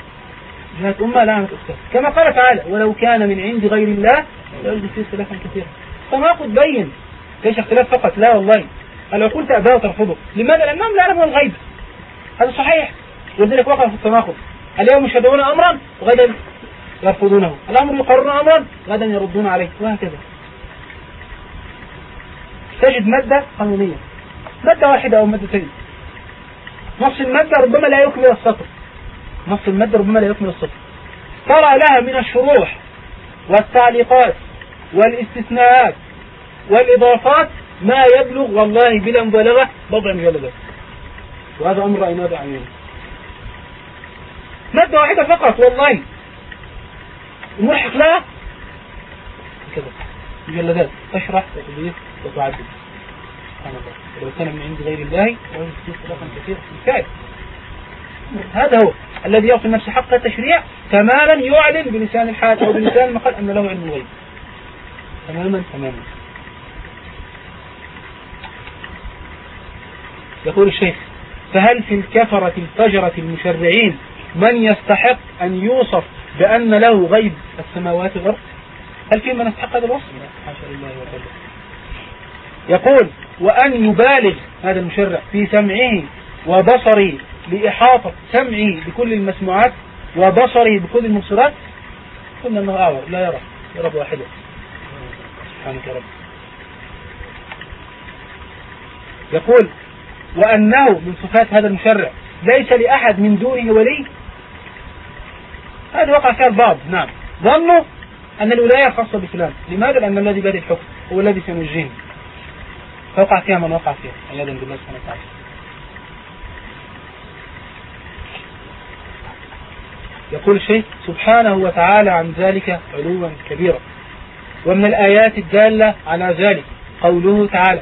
S2: جاءت أمة لعنت أختها كما قال تعالى ولو كان من عند غير الله لوجد فيه اختلافا كثيرا. تناقض بين ليس اختلاف فقط لا والله. العقول تأباه وترفضه لماذا؟ لأنهم لا يعلمون الغيب. هذا صحيح. ولذلك وقع في التناقض. اليوم يشهدون أمرا وغدا يرفضونه. الأمر يقررون أمرا غدا يردون عليه وهكذا. تجد مادة قانونية. مادة واحدة أو مادتين نص المادة ربما لا يكمل السطر. نص المادة ربما لا يكمل السطر. ترى لها من الشروح والتعليقات والاستثناءات والإضافات ما يبلغ والله بلا مبالغة بضع مجلدات. وهذا أمر رأيناه بعيننا مادة واحدة فقط والله. الملحق لها؟ كذا. مجلدات تشرح وتضيف وتعدل. سبحان الله ولو كان من عند غير الله وهو خلافا كثير بالفعل هذا هو الذي يعطي النفس حق التشريع تماما يعلن بلسان الحال أو بلسان المقال أن له علم الغيب. تماما؟ تماما. يقول الشيخ فهل في الكفرة الفجرة المشرعين من يستحق أن يوصف بأن له غيب السماوات والأرض؟ هل في من يستحق هذا الوصف؟ يقول وأن يبالغ هذا المشرع في سمعه وبصره لإحاطة سمعه بكل المسموعات وبصره بكل المبصرات قلنا أنه أعور لا يرى يرى واحدة سبحانك يا رب. يقول وأنه من صفات هذا المشرع ليس لأحد من دونه ولي. هذا وقع فيها البعض نعم. ظنوا أن الولاية خاصة بفلان لماذا؟ لأن الذي بادئ الحكم هو الذي سينجيه فوقع فيها من وقع فيها. عياذا بالله سبحانه وتعالى. يقول الشيخ سبحانه وتعالى عن ذلك علوا كبيرا. ومن الآيات الدالة على ذلك قوله تعالى.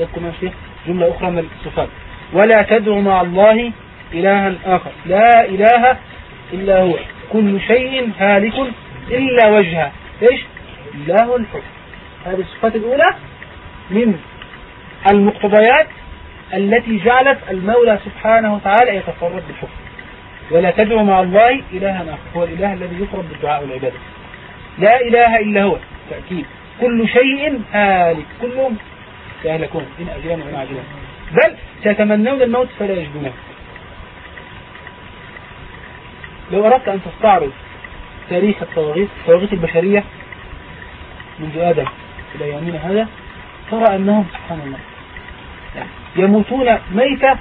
S2: يذكر يا شيخ؟ جملة أخرى من الصفات ولا تدع مع الله إلها آخر. لا إله إلا هو. كل شيء هالك إلا وجهه. إيش؟ له الحكم. هذه الصفات الأولى من المقتضيات التي جعلت المولى سبحانه وتعالى يتفرد بالحكم. ولا تدعو مع الله إلها آخر هو الإله الذي يفرد بالدعاء والعبادة. لا إله إلا هو. تأكيد. كل شيء هالك. كلهم سيهلكون إن أجلان وإن عجلان بل سيتمنون الموت فلا يجدونه. لو أردت أن تستعرض تاريخ الطواغيت الطواغيت البشرية منذ آدم إلى يومنا هذا ترى أنهم سبحان الله يموتون ميتة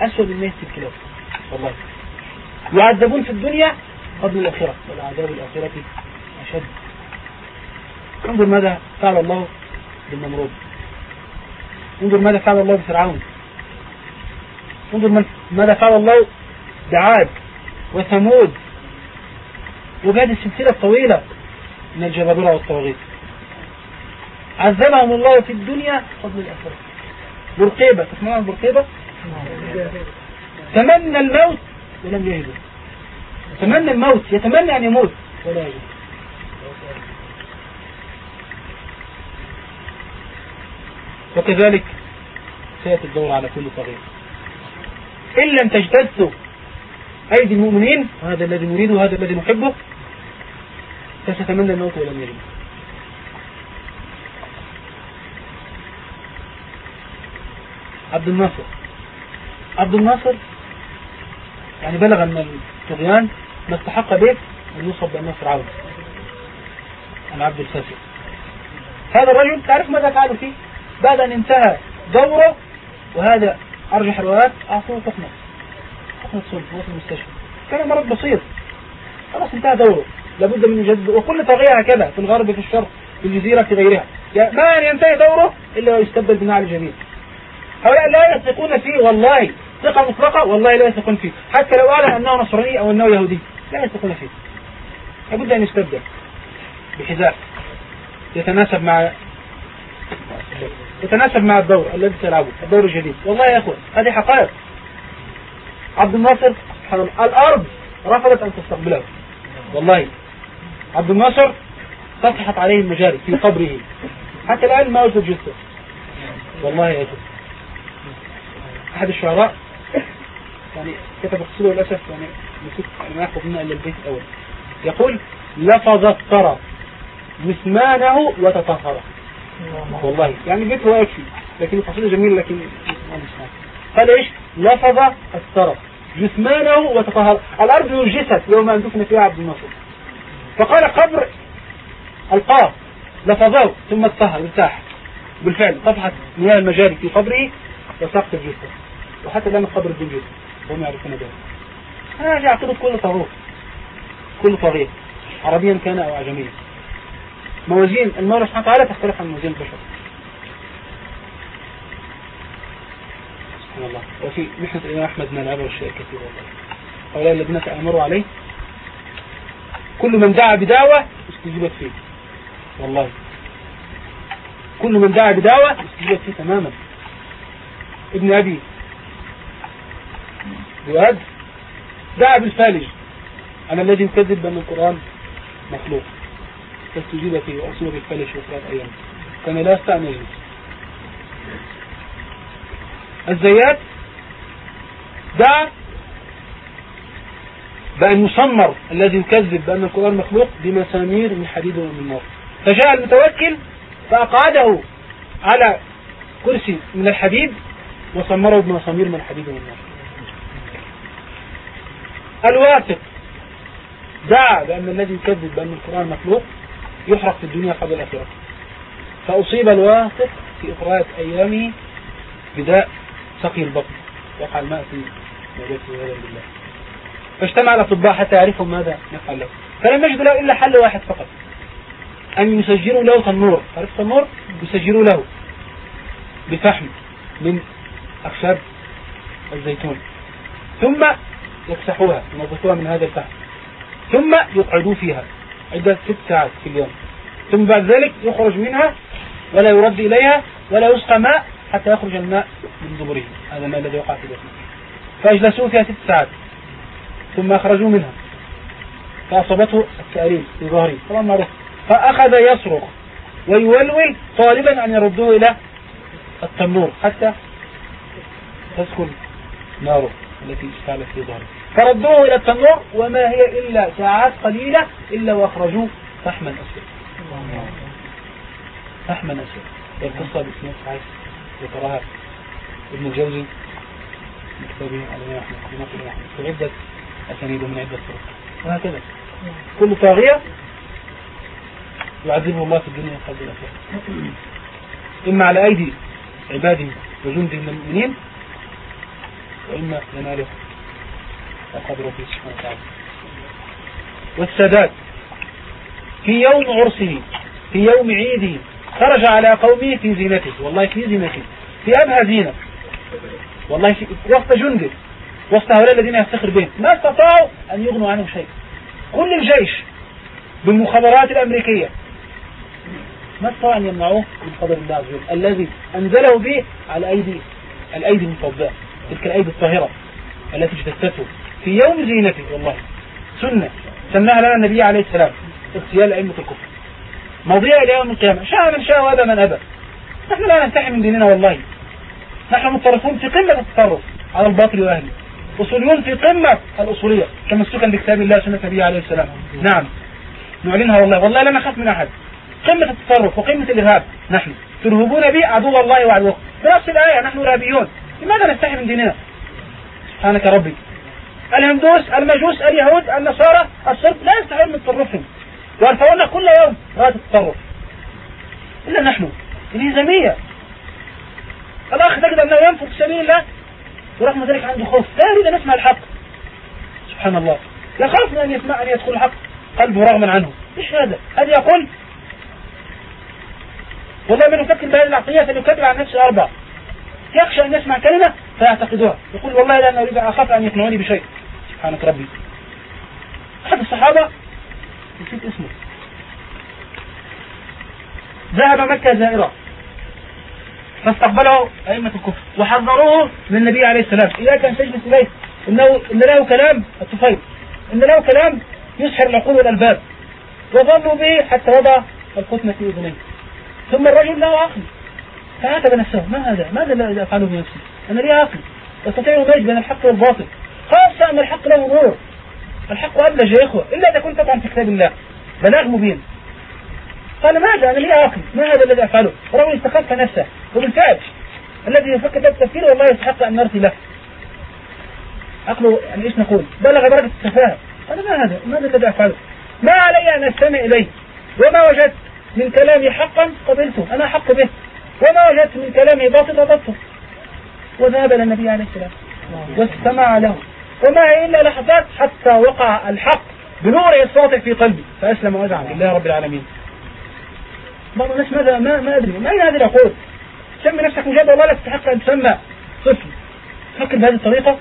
S2: أسود من ميتة الكلاب. والله. يعذبون في الدنيا قبل الآخرة والعذاب الآخرة أشد. انظر ماذا فعل الله بالنمرود. انظر ماذا فعل الله بفرعون. انظر ماذا فعل الله بعاد وثمود. وبهذه السلسلة الطويلة من الجبابرة والطواغيت. عذبهم الله في الدنيا قبل الآخرة. برقيبة تسمعون عن برقيبة؟ تمنى الموت ولم يهده تمنى الموت يتمنى أن يموت ولا يجد وكذلك سيأتي الدور على كل صغير إن لم تجتثوا أيدي المؤمنين وهذا الذي نريده وهذا الذي نحبه فستتمنى الموت ولم يجد عبد الناصر. عبد الناصر يعني بلغ من الطغيان ما استحق به أن يوصف بأنه فرعون العبد الفاسد هذا الرجل تعرف ماذا فعلوا فيه؟ بعد أن انتهى دوره وهذا أرجح الروايات أعطوه صلب هو في المستشفى كان مرض بسيط. خلاص انتهى دوره. لابد من يجدد وكل طغية هكذا في الغرب في الشرق في الجزيرة في غيرها. ما أن ينتهي دوره إلا ويستبدل بنعل جديد هؤلاء لا يثقون فيه والله ثقة مطلقة والله لا يثقون فيه. حتى لو أعلن أنه نصراني أو أنه يهودي لا يثقون فيه. لابد أن يستبدل بحذاء يتناسب مع يتناسب مع الدور الذي تلعبه الدور الجديد. والله يا أخوة هذه حقائق. عبد الناصر الأرض رفضت أن تستقبله. والله عبد الناصر صفحت عليه المجاري في قبره. حتى الآن ما وجد جثة. والله يا أخوة أحد الشعراء يعني كتب قصيدة للأسف يعني نسيت ما يحفظ منها إلا البيت الأول. يقول لفظ الثرى جثمانه وتطهر والله. يعني البيت هو يكفي لكن القصيدة جميلة لكن قال إيش؟ لفظ الثرى. جثمانه وتطهر. الأرض نجست يوم أن دفن فيها عبد الناصر. فقال قبر القاه لفظه ثم اتطهر ارتاح. بالفعل طفحت مياه المجاري في قبره وسقط الجثة. وحتى الآن القبر بدون جثة وهم يعرفون ذلك هذا عقيدة كل طاغوت كل طاغية عربيا كان أو أعجميا. موازين المولى سبحانه وتعالى تختلف عن موازين البشر. سبحان الله. وفي محنة الإمام أحمد من العبر الشيء كثير والله. هؤلاء الذين تأمروا عليه كل من دعا بدعوة استجيبت فيه. والله. كل من دعا بدعوة استجيبت فيه تماما. ابن أبي. جواد دعا بالفالج على الذي يكذب بأن القرآن مخلوق. فاستجيب فيه وأصيب بالفالج ثلاث أيام. كان لا يجلس. الزيات دعا بأن يصمر الذي يكذب بأن القرآن مخلوق بمسامير من حديد ومن نار. فجاء المتوكل فأقعده على كرسي من الحديد وصمره بمسامير من الحديد والنار الواثق دعا بأن الذي يكذب بأن القرآن مخلوق يحرق في الدنيا قبل الآخرة. فأصيب الواثق في إقراءة أيامه بداء سقي البطن. وقع الماء في معدته والعياذ بالله. فاجتمع الأطباء حتى يعرفوا ماذا نفعل له. فلم يجدوا له إلا حل واحد فقط. أن يسجروا له تنور. عرفت تنور؟ يسجروا له. بفحم من أخشاب الزيتون. ثم يكسحوها ينظفوها من هذا الفحم. ثم يقعدوا فيها عدة ست ساعات في اليوم. ثم بعد ذلك يخرج منها ولا يرد إليها ولا يسقى ماء حتى يخرج الماء من دبره. هذا الماء الذي وقع في جسمه فأجلسوه فيها ست ساعات ثم أخرجوا منها. فأصابته التأليم في ظهره. طبعا معروف فأخذ يصرخ ويولول طالبا أن يردوه إلى التنور حتى تسكن ناره التي اشتعلت في ظهره. فردوه إلى التنور وما هي إلا ساعات قليلة إلا وأخرجوه فحما أسود. فحما أسود. القصة باسمه صحيح ذكرها ابن الجوزي من كتابه على بنقل أحمد في عدة أسانيد من عدة طرق وهكذا كل طاغية يعذبه الله في الدنيا قبل الآخرة. إما على أيدي عباده وجنده من المؤمنين وإما يناله وقد ربي سبحانه وتعالى. والسادات في يوم عرسه في يوم عيده خرج على قومه في زينته. والله في زينته في أبهى زينة. والله في وسط جنده. وسط هؤلاء الذين يفتخر بهم. ما استطاعوا أن يغنوا عنه شيء كل الجيش بالمخابرات الأمريكية. ما استطاعوا أن يمنعوه من قدر الله عز وجل الذي أنزله به على أيدي الأيدي المفضلة تلك الأيدي الطاهرة التي اجتثته في يوم زينته والله. سنة. سماها لنا النبي عليه السلام. اغتيال أئمة الكفر. مضيع إلى يوم القيامة. شاء من شاء وأبى من أبى. نحن لا ننتحي من ديننا والله. نحن متطرفون في قمة التطرف على الباطل وأهله. أصوليون في قمة الأصولية تمسكا بكتاب الله سنة النبي عليه السلام. نعم. نعلنها والله. والله لا نخاف من أحد. قمة التطرف وقمة الإرهاب. نحن ترهبون به عدو الله وعدوكم بنفس الآية نحن إرهابيون لماذا نستحي من ديننا؟ سبحانك ربي. الهندوس المجوس اليهود النصارى الصرب لا يستحيون من تطرفهم ويرفعون كل يوم راية التطرف إلا نحن. الهزامية الأخ تجد أنه ينفق سبيل الله. ورغم ذلك عنده خوف لا يريد أن يسمع الحق. سبحان الله. يخاف من أن يسمع أن يدخل الحق. قلبه رغما عنه. إيش هذا؟ هذا يقول والله من يفكر بهذه العقلية فليكبر عن نفسه أربع يخشى أن يسمع كلمة فيعتقدها. يقول والله لا أنا أريد أخاف أن يقنعوني بشيء. سبحانك ربي. أحد الصحابة نسيت اسمه. ذهب مكة زائرة. فاستقبله أئمة الكفر وحذروه من النبي عليه السلام. إذا كان تجلس إليه. إنه إن له كلام الطفيل. إن له كلام يسحر العقول والألباب. وظنوا به حتى وضع الختمة في أذنيه. ثم الرجل له عقل. فعاتب نفسه. ما هذا؟ ماذا لا أفعله بنفسي أنا لي عقل. أستطيع أميز بين الحق والباطل. خاصة أن الحق له نور. الحق أبلج يا إخوة. إلا إذا كنت تطعن في كتاب الله. بلاغ مبين. قال ماذا؟ أنا لي عقل ما هذا الذي أفعله؟ رجل استخف نفسه. وبالفعل الذي يفكر في التفكير والله يستحق أن نرثي له. عقله يعني إيش نقول؟ بلغ درجة التفاهة قال ما هذا؟ ماذا الذي أفعله؟ ما علي أن أستمع إليه؟ وما وجدت من كلامي حقا قبلته. أنا حق به. وما وجدت من كلامه باطل رفضته وذهب إلى النبي عليه السلام. واستمع له. وما إلا لحظات حتى وقع الحق بنور الساطع في قلبي. فأسلم وأدعى لله رب العالمين. بعض الناس ماذا ما ما أدري. ما أين هذه العقول؟ سمي نفسك مجاب والله لا تستحق أن تسمى. طفل. تفكر بهذه الطريقة.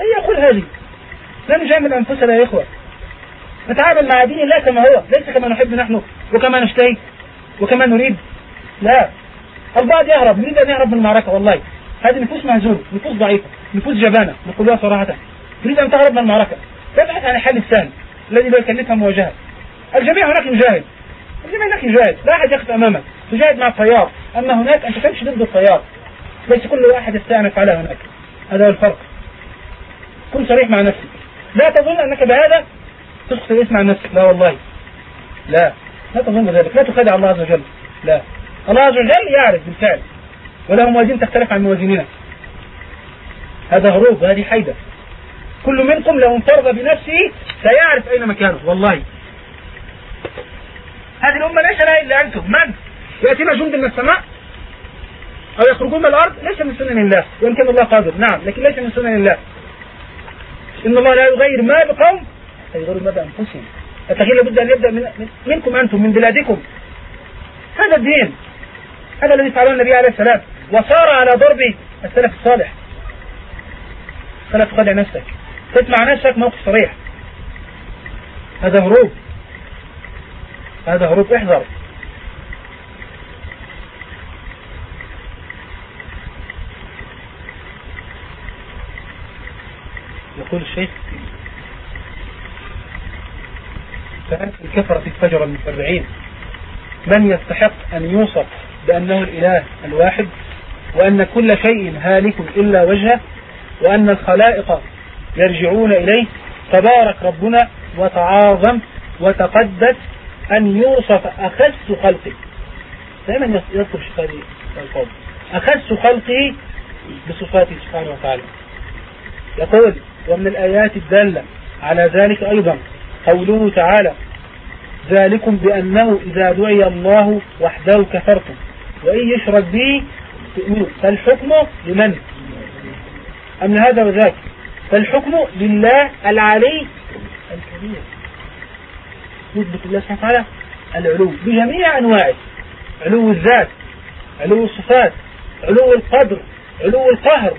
S2: أي عقول هذه؟ لا نجامل أنفسنا يا إخوة. نتعامل مع دين الله كما هو. ليس كما نحب نحن وكما نشتهي وكما نريد. لا. البعض يهرب. يريد أن يهرب من المعركة. والله. هذه نفوس مهزولة نفوس ضعيفة. نفوس جبانة. نقولها صراحة. تريد أن تهرب من المعركة. تبحث عن الحل السهل الذي لا يكلفها مواجهة الجميع هناك يجاهد الجميع هناك يجاهد. لا أحد يقف أمامك. تجاهد مع التيار أما هناك أنت تمشي ضد التيار ليس كل واحد يستطيع يفعلها هناك. هذا هو الفرق. كن صريح مع نفسك. لا تظن أنك بهذا تخطئ الاسم عن نفسك. لا والله. لا. لا تظن ذلك. لا تخدع الله عز وجل. لا. الله عز وجل يعرف بالفعل. وله موازين تختلف عن موازيننا. هذا هروب وهذه حيدة كل منكم لو انفرد بنفسه سيعرف أين مكانه. والله. هذه الأمة ليس لها إلا أنتم. من؟ يأتينا جند من السماء أو يخرجون من الأرض. ليس من سنن الله. وإن كان الله قادر. نعم لكن ليس من سنن الله. إن الله لا يغير ما بقوم. فيغير ما بأنفسهم. التغيير لابد أن يبدأ من منكم أنتم من بلادكم. هذا الدين. هذا الذي فعله النبي عليه السلام. وصار على ضرب السلف الصالح. فلا تخدع نفسك. تسمع نفسك موقف صريح. هذا هروب هذا هروب احذر. يقول الشيخ فأنت الكفرة الفجر المفرعين من يستحق أن يوصف بأنه الإله الواحد وأن كل شيء هالك إلا وجهه وأن الخلائق يرجعون إليه؟ تبارك ربنا وتعاظم وتقدس أن يوصف أخس خلقه دائما شيخ هذه القول أخس خلقه بصفاته سبحانه وتعالى. يقول ومن الآيات الدالة على ذلك أيضا قوله تعالى ذلكم بأنه إذا دعي الله وحده كفرتم. وإن يشرك به تؤمنوا فالحكم لمن؟ أم هذا وذاك؟ فالحكم لله العلي الكبير. يثبت الله سبحانه وتعالى العلو بجميع أنواعه. علو الذات علو الصفات علو القدر علو القهر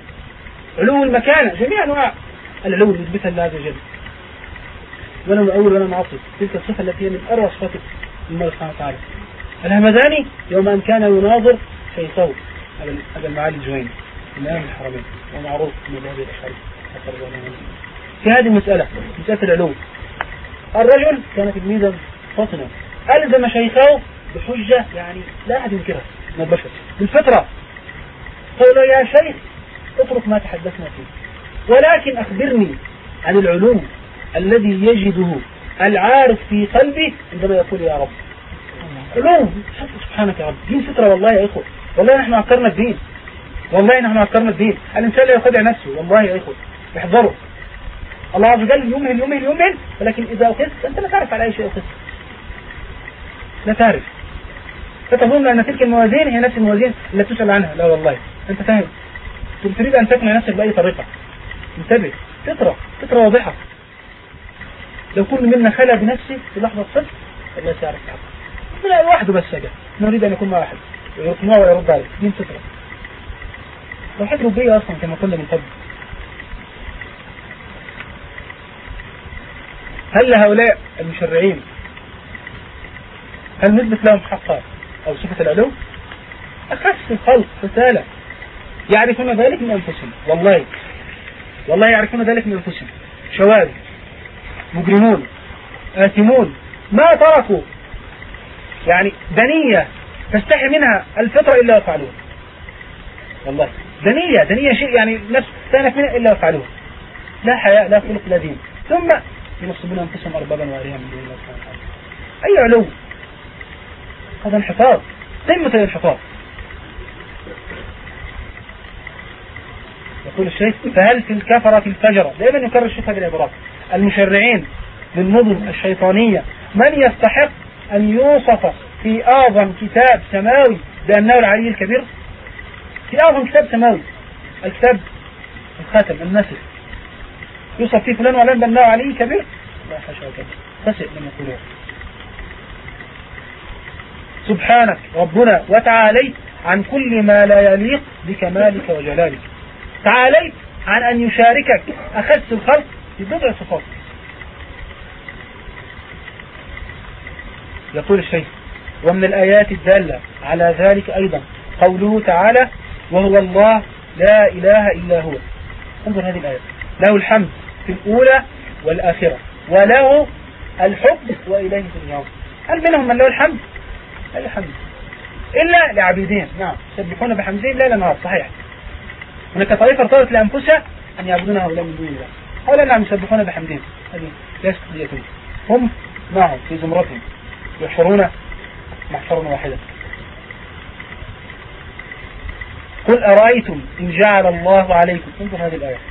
S2: علو المكانة جميع أنواع العلو اللي يثبتها الله عز وجل. ولا نؤول ولا نعطي. تلك الصفة التي هي من أروع صفات الله سبحانه وتعالى. الهمذاني يوم أن كان يناظر شيخه هذا المعالي الجويني. إمام الحرمين. ومعروف من هذه الأشعار في هذه المسألة مسألة العلوم الرجل كان تلميذا فاطنا ألزم شيخه بحجة يعني لا أحد ينكرها من البشر. بالفطرة. قال يا شيخ اترك ما تحدثنا فيه. ولكن أخبرني عن العلوم الذي يجده العارف في قلبه عندما يقول يا رب. علوم. سبحانك يا رب. دين سترة والله يا إخوة. والله نحن عكرنا الدين. والله نحن عكرنا الدين. الإنسان لا يخدع نفسه. والله يا إخوة. احذروا. الله عز وجل يمهل يمهل يمهل ولكن إذا أخذت أنت لا تعرف على أي شيء أخذت. لا تعرف. فتظن أن تلك الموازين هي نفس الموازين التي تسأل عنها. لا والله. أنت فاهم. تريد أن تقنع نفسك بأي طريقة. انتبه. فطرة فطرة واضحة. لو كل منا خلى بنفسه في لحظة صدق سيعرف تعرف لا لوحده بس سجى نريد أن يكون مع واحد يرد ويرد عليه دين فطرة توحيد ربوبية أصلا كما قلنا من قبل. هل لهؤلاء المشرعين هل نثبت لهم حقا أو صفة العلو أخس الخلق رسالة يعرفون ذلك من أنفسهم. والله والله يعرفون ذلك من أنفسهم. شواذ مجرمون آثمون ما تركوا. يعني دنية تستحي منها الفطرة إلا يفعلون والله دنية دنية شيء يعني نفس تانف منها إلا يفعلون لا حياء لا خلق لا دين. ثم ينصبون أنفسهم أربابا وآلهة من دون الله سبحانه وتعالى. أي علو؟ هذا انحطاط قمة الانحطاط يقول الشيخ فهل في الكفرة الفجرة دائما يكرر الشيخ هذه العبارات. المشرعين للنظم الشيطانية من يستحق أن يوصف في أعظم كتاب سماوي بأنه العلي الكبير؟ في أعظم كتاب سماوي الكتاب الخاتم النسل يوصف فيه فلان وعلان بأنه علي كبير. لا حاشا وكذا. فسئ لما يقولون سبحانك ربنا وتعاليت عن كل ما لا يليق بكمالك وجلالك. تعاليت عن أن يشاركك أخذت الخلق في بضع صفات. يقول الشيخ ومن الآيات الدالة على ذلك أيضا قوله تعالى وهو الله لا إله إلا هو. انظر هذه الآية. له الحمد في الأولى والآخرة وله الحب وإليه ترجعون. هل منهم من له الحمد؟ لا الحمد. إلا لعبيدين نعم يسبحون بحمدهم لا نهار صحيح. هناك طائفة ارتضت لأنفسها أن يعبدون هؤلاء من دون الله. هؤلاء نعم يسبحون هذه ليست هم معهم في زمرتهم يحشرون محشرا واحدا قل أرأيتم إن جعل الله عليكم انظر هذه الآية.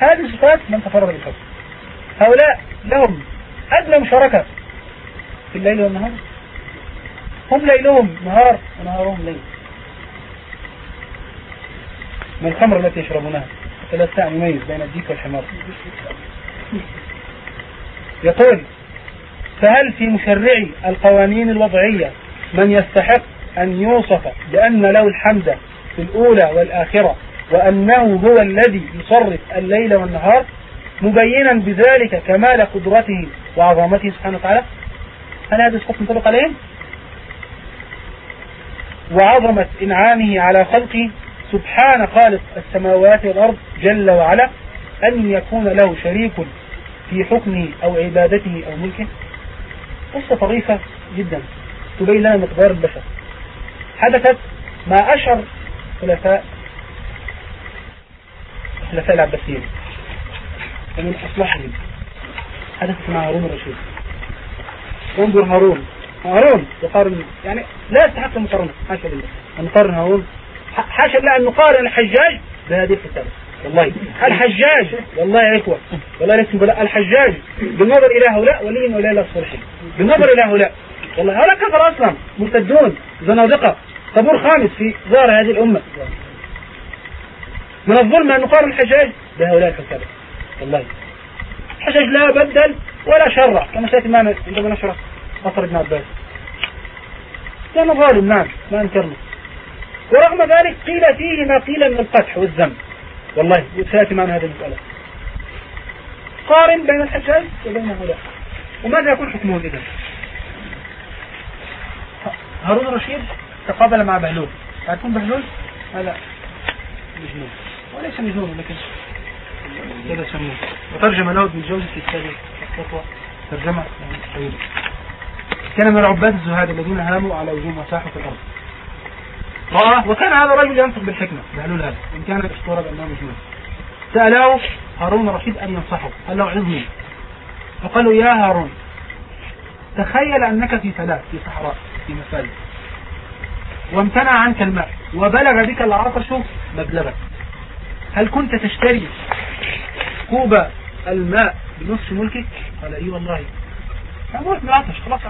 S2: هذه صفات من تفرد بالفضل هؤلاء لهم أدنى مشاركة في الليل والنهار. هم ليلهم نهار ونهارهم ليل. من الخمر التي يشربونها؟ فلا يستطيع يميز بين الديك والحمار. يقول فهل في مشرعي القوانين الوضعية من يستحق أن يوصف بأن له الحمد في الأولى والآخرة وأنه هو الذي يصرف الليل والنهار مبينا بذلك كمال قدرته وعظمته سبحانه وتعالى. هل هذا الصف منطبق عليهم وعظمة إنعامه على خلقه. سبحان خالق السماوات والأرض جل وعلا أن يكون له شريك في حكمه أو عبادته أو ملكه. قصة طريفة جدا. تبين لنا مقدار البشر. حدثت مع أشهر خلفاء خلفاء العباسيين ومن أصلحهم حدثت مع هارون الرشيد. انظر هارون. هارون يقارن يعني لا يستحق المقارنة. حاشا لله. أن نقارن هارون حاشا لله أن نقارن الحجاج بهذه الكتابة والله. الحجاج. والله يا إخوة. والله ليس بلا الحجاج بالنظر إلى هؤلاء ولي أولياء الله الصالحين بالنظر إلى هؤلاء. والله هؤلاء كفر أصلا. مرتدون. زنادقة. طابور خامس في ظهر هذه الأمة. من الظلم أن نقارن الحجاج بهؤلاء الكفار والله. الحجاج لا بدل ولا شرع كما سيأتي معنا عندما نشرح قصر ابن عباس. كان ظالم نعم ما أنكرنا. ورغم ذلك قيل فيه ما قيل من القدح والذنب والله سيأتي معنا هذه المسألة. قارن بين الحجاج وبين هؤلاء. وماذا يكون حكمهم إذا هارون الرشيد تقابل مع بهلول. تعرفون بهلول؟ لا. مجنون. وليس مجنون لكن كذا سموه. وترجم له ابن الجوزي في كتابه الخطوة ترجمة طويلة. كان من العباد الزهاد الذين هاموا على وجوه مساحة الأرض. رأى وكان هذا الرجل ينطق بالحكمة بهلول هذا إن كان الأسطورة بأنه مجنون. سأله هارون الرشيد أن ينصحه قال له عظني فقال له يا هارون تخيل أنك في فلاة في صحراء في مساجد وامتنع عنك الماء وبلغ بك العطش مبلغك هل كنت تشتري كوب الماء بنصف ملكك؟ قال اي والله. قال روح بالعطش خلاص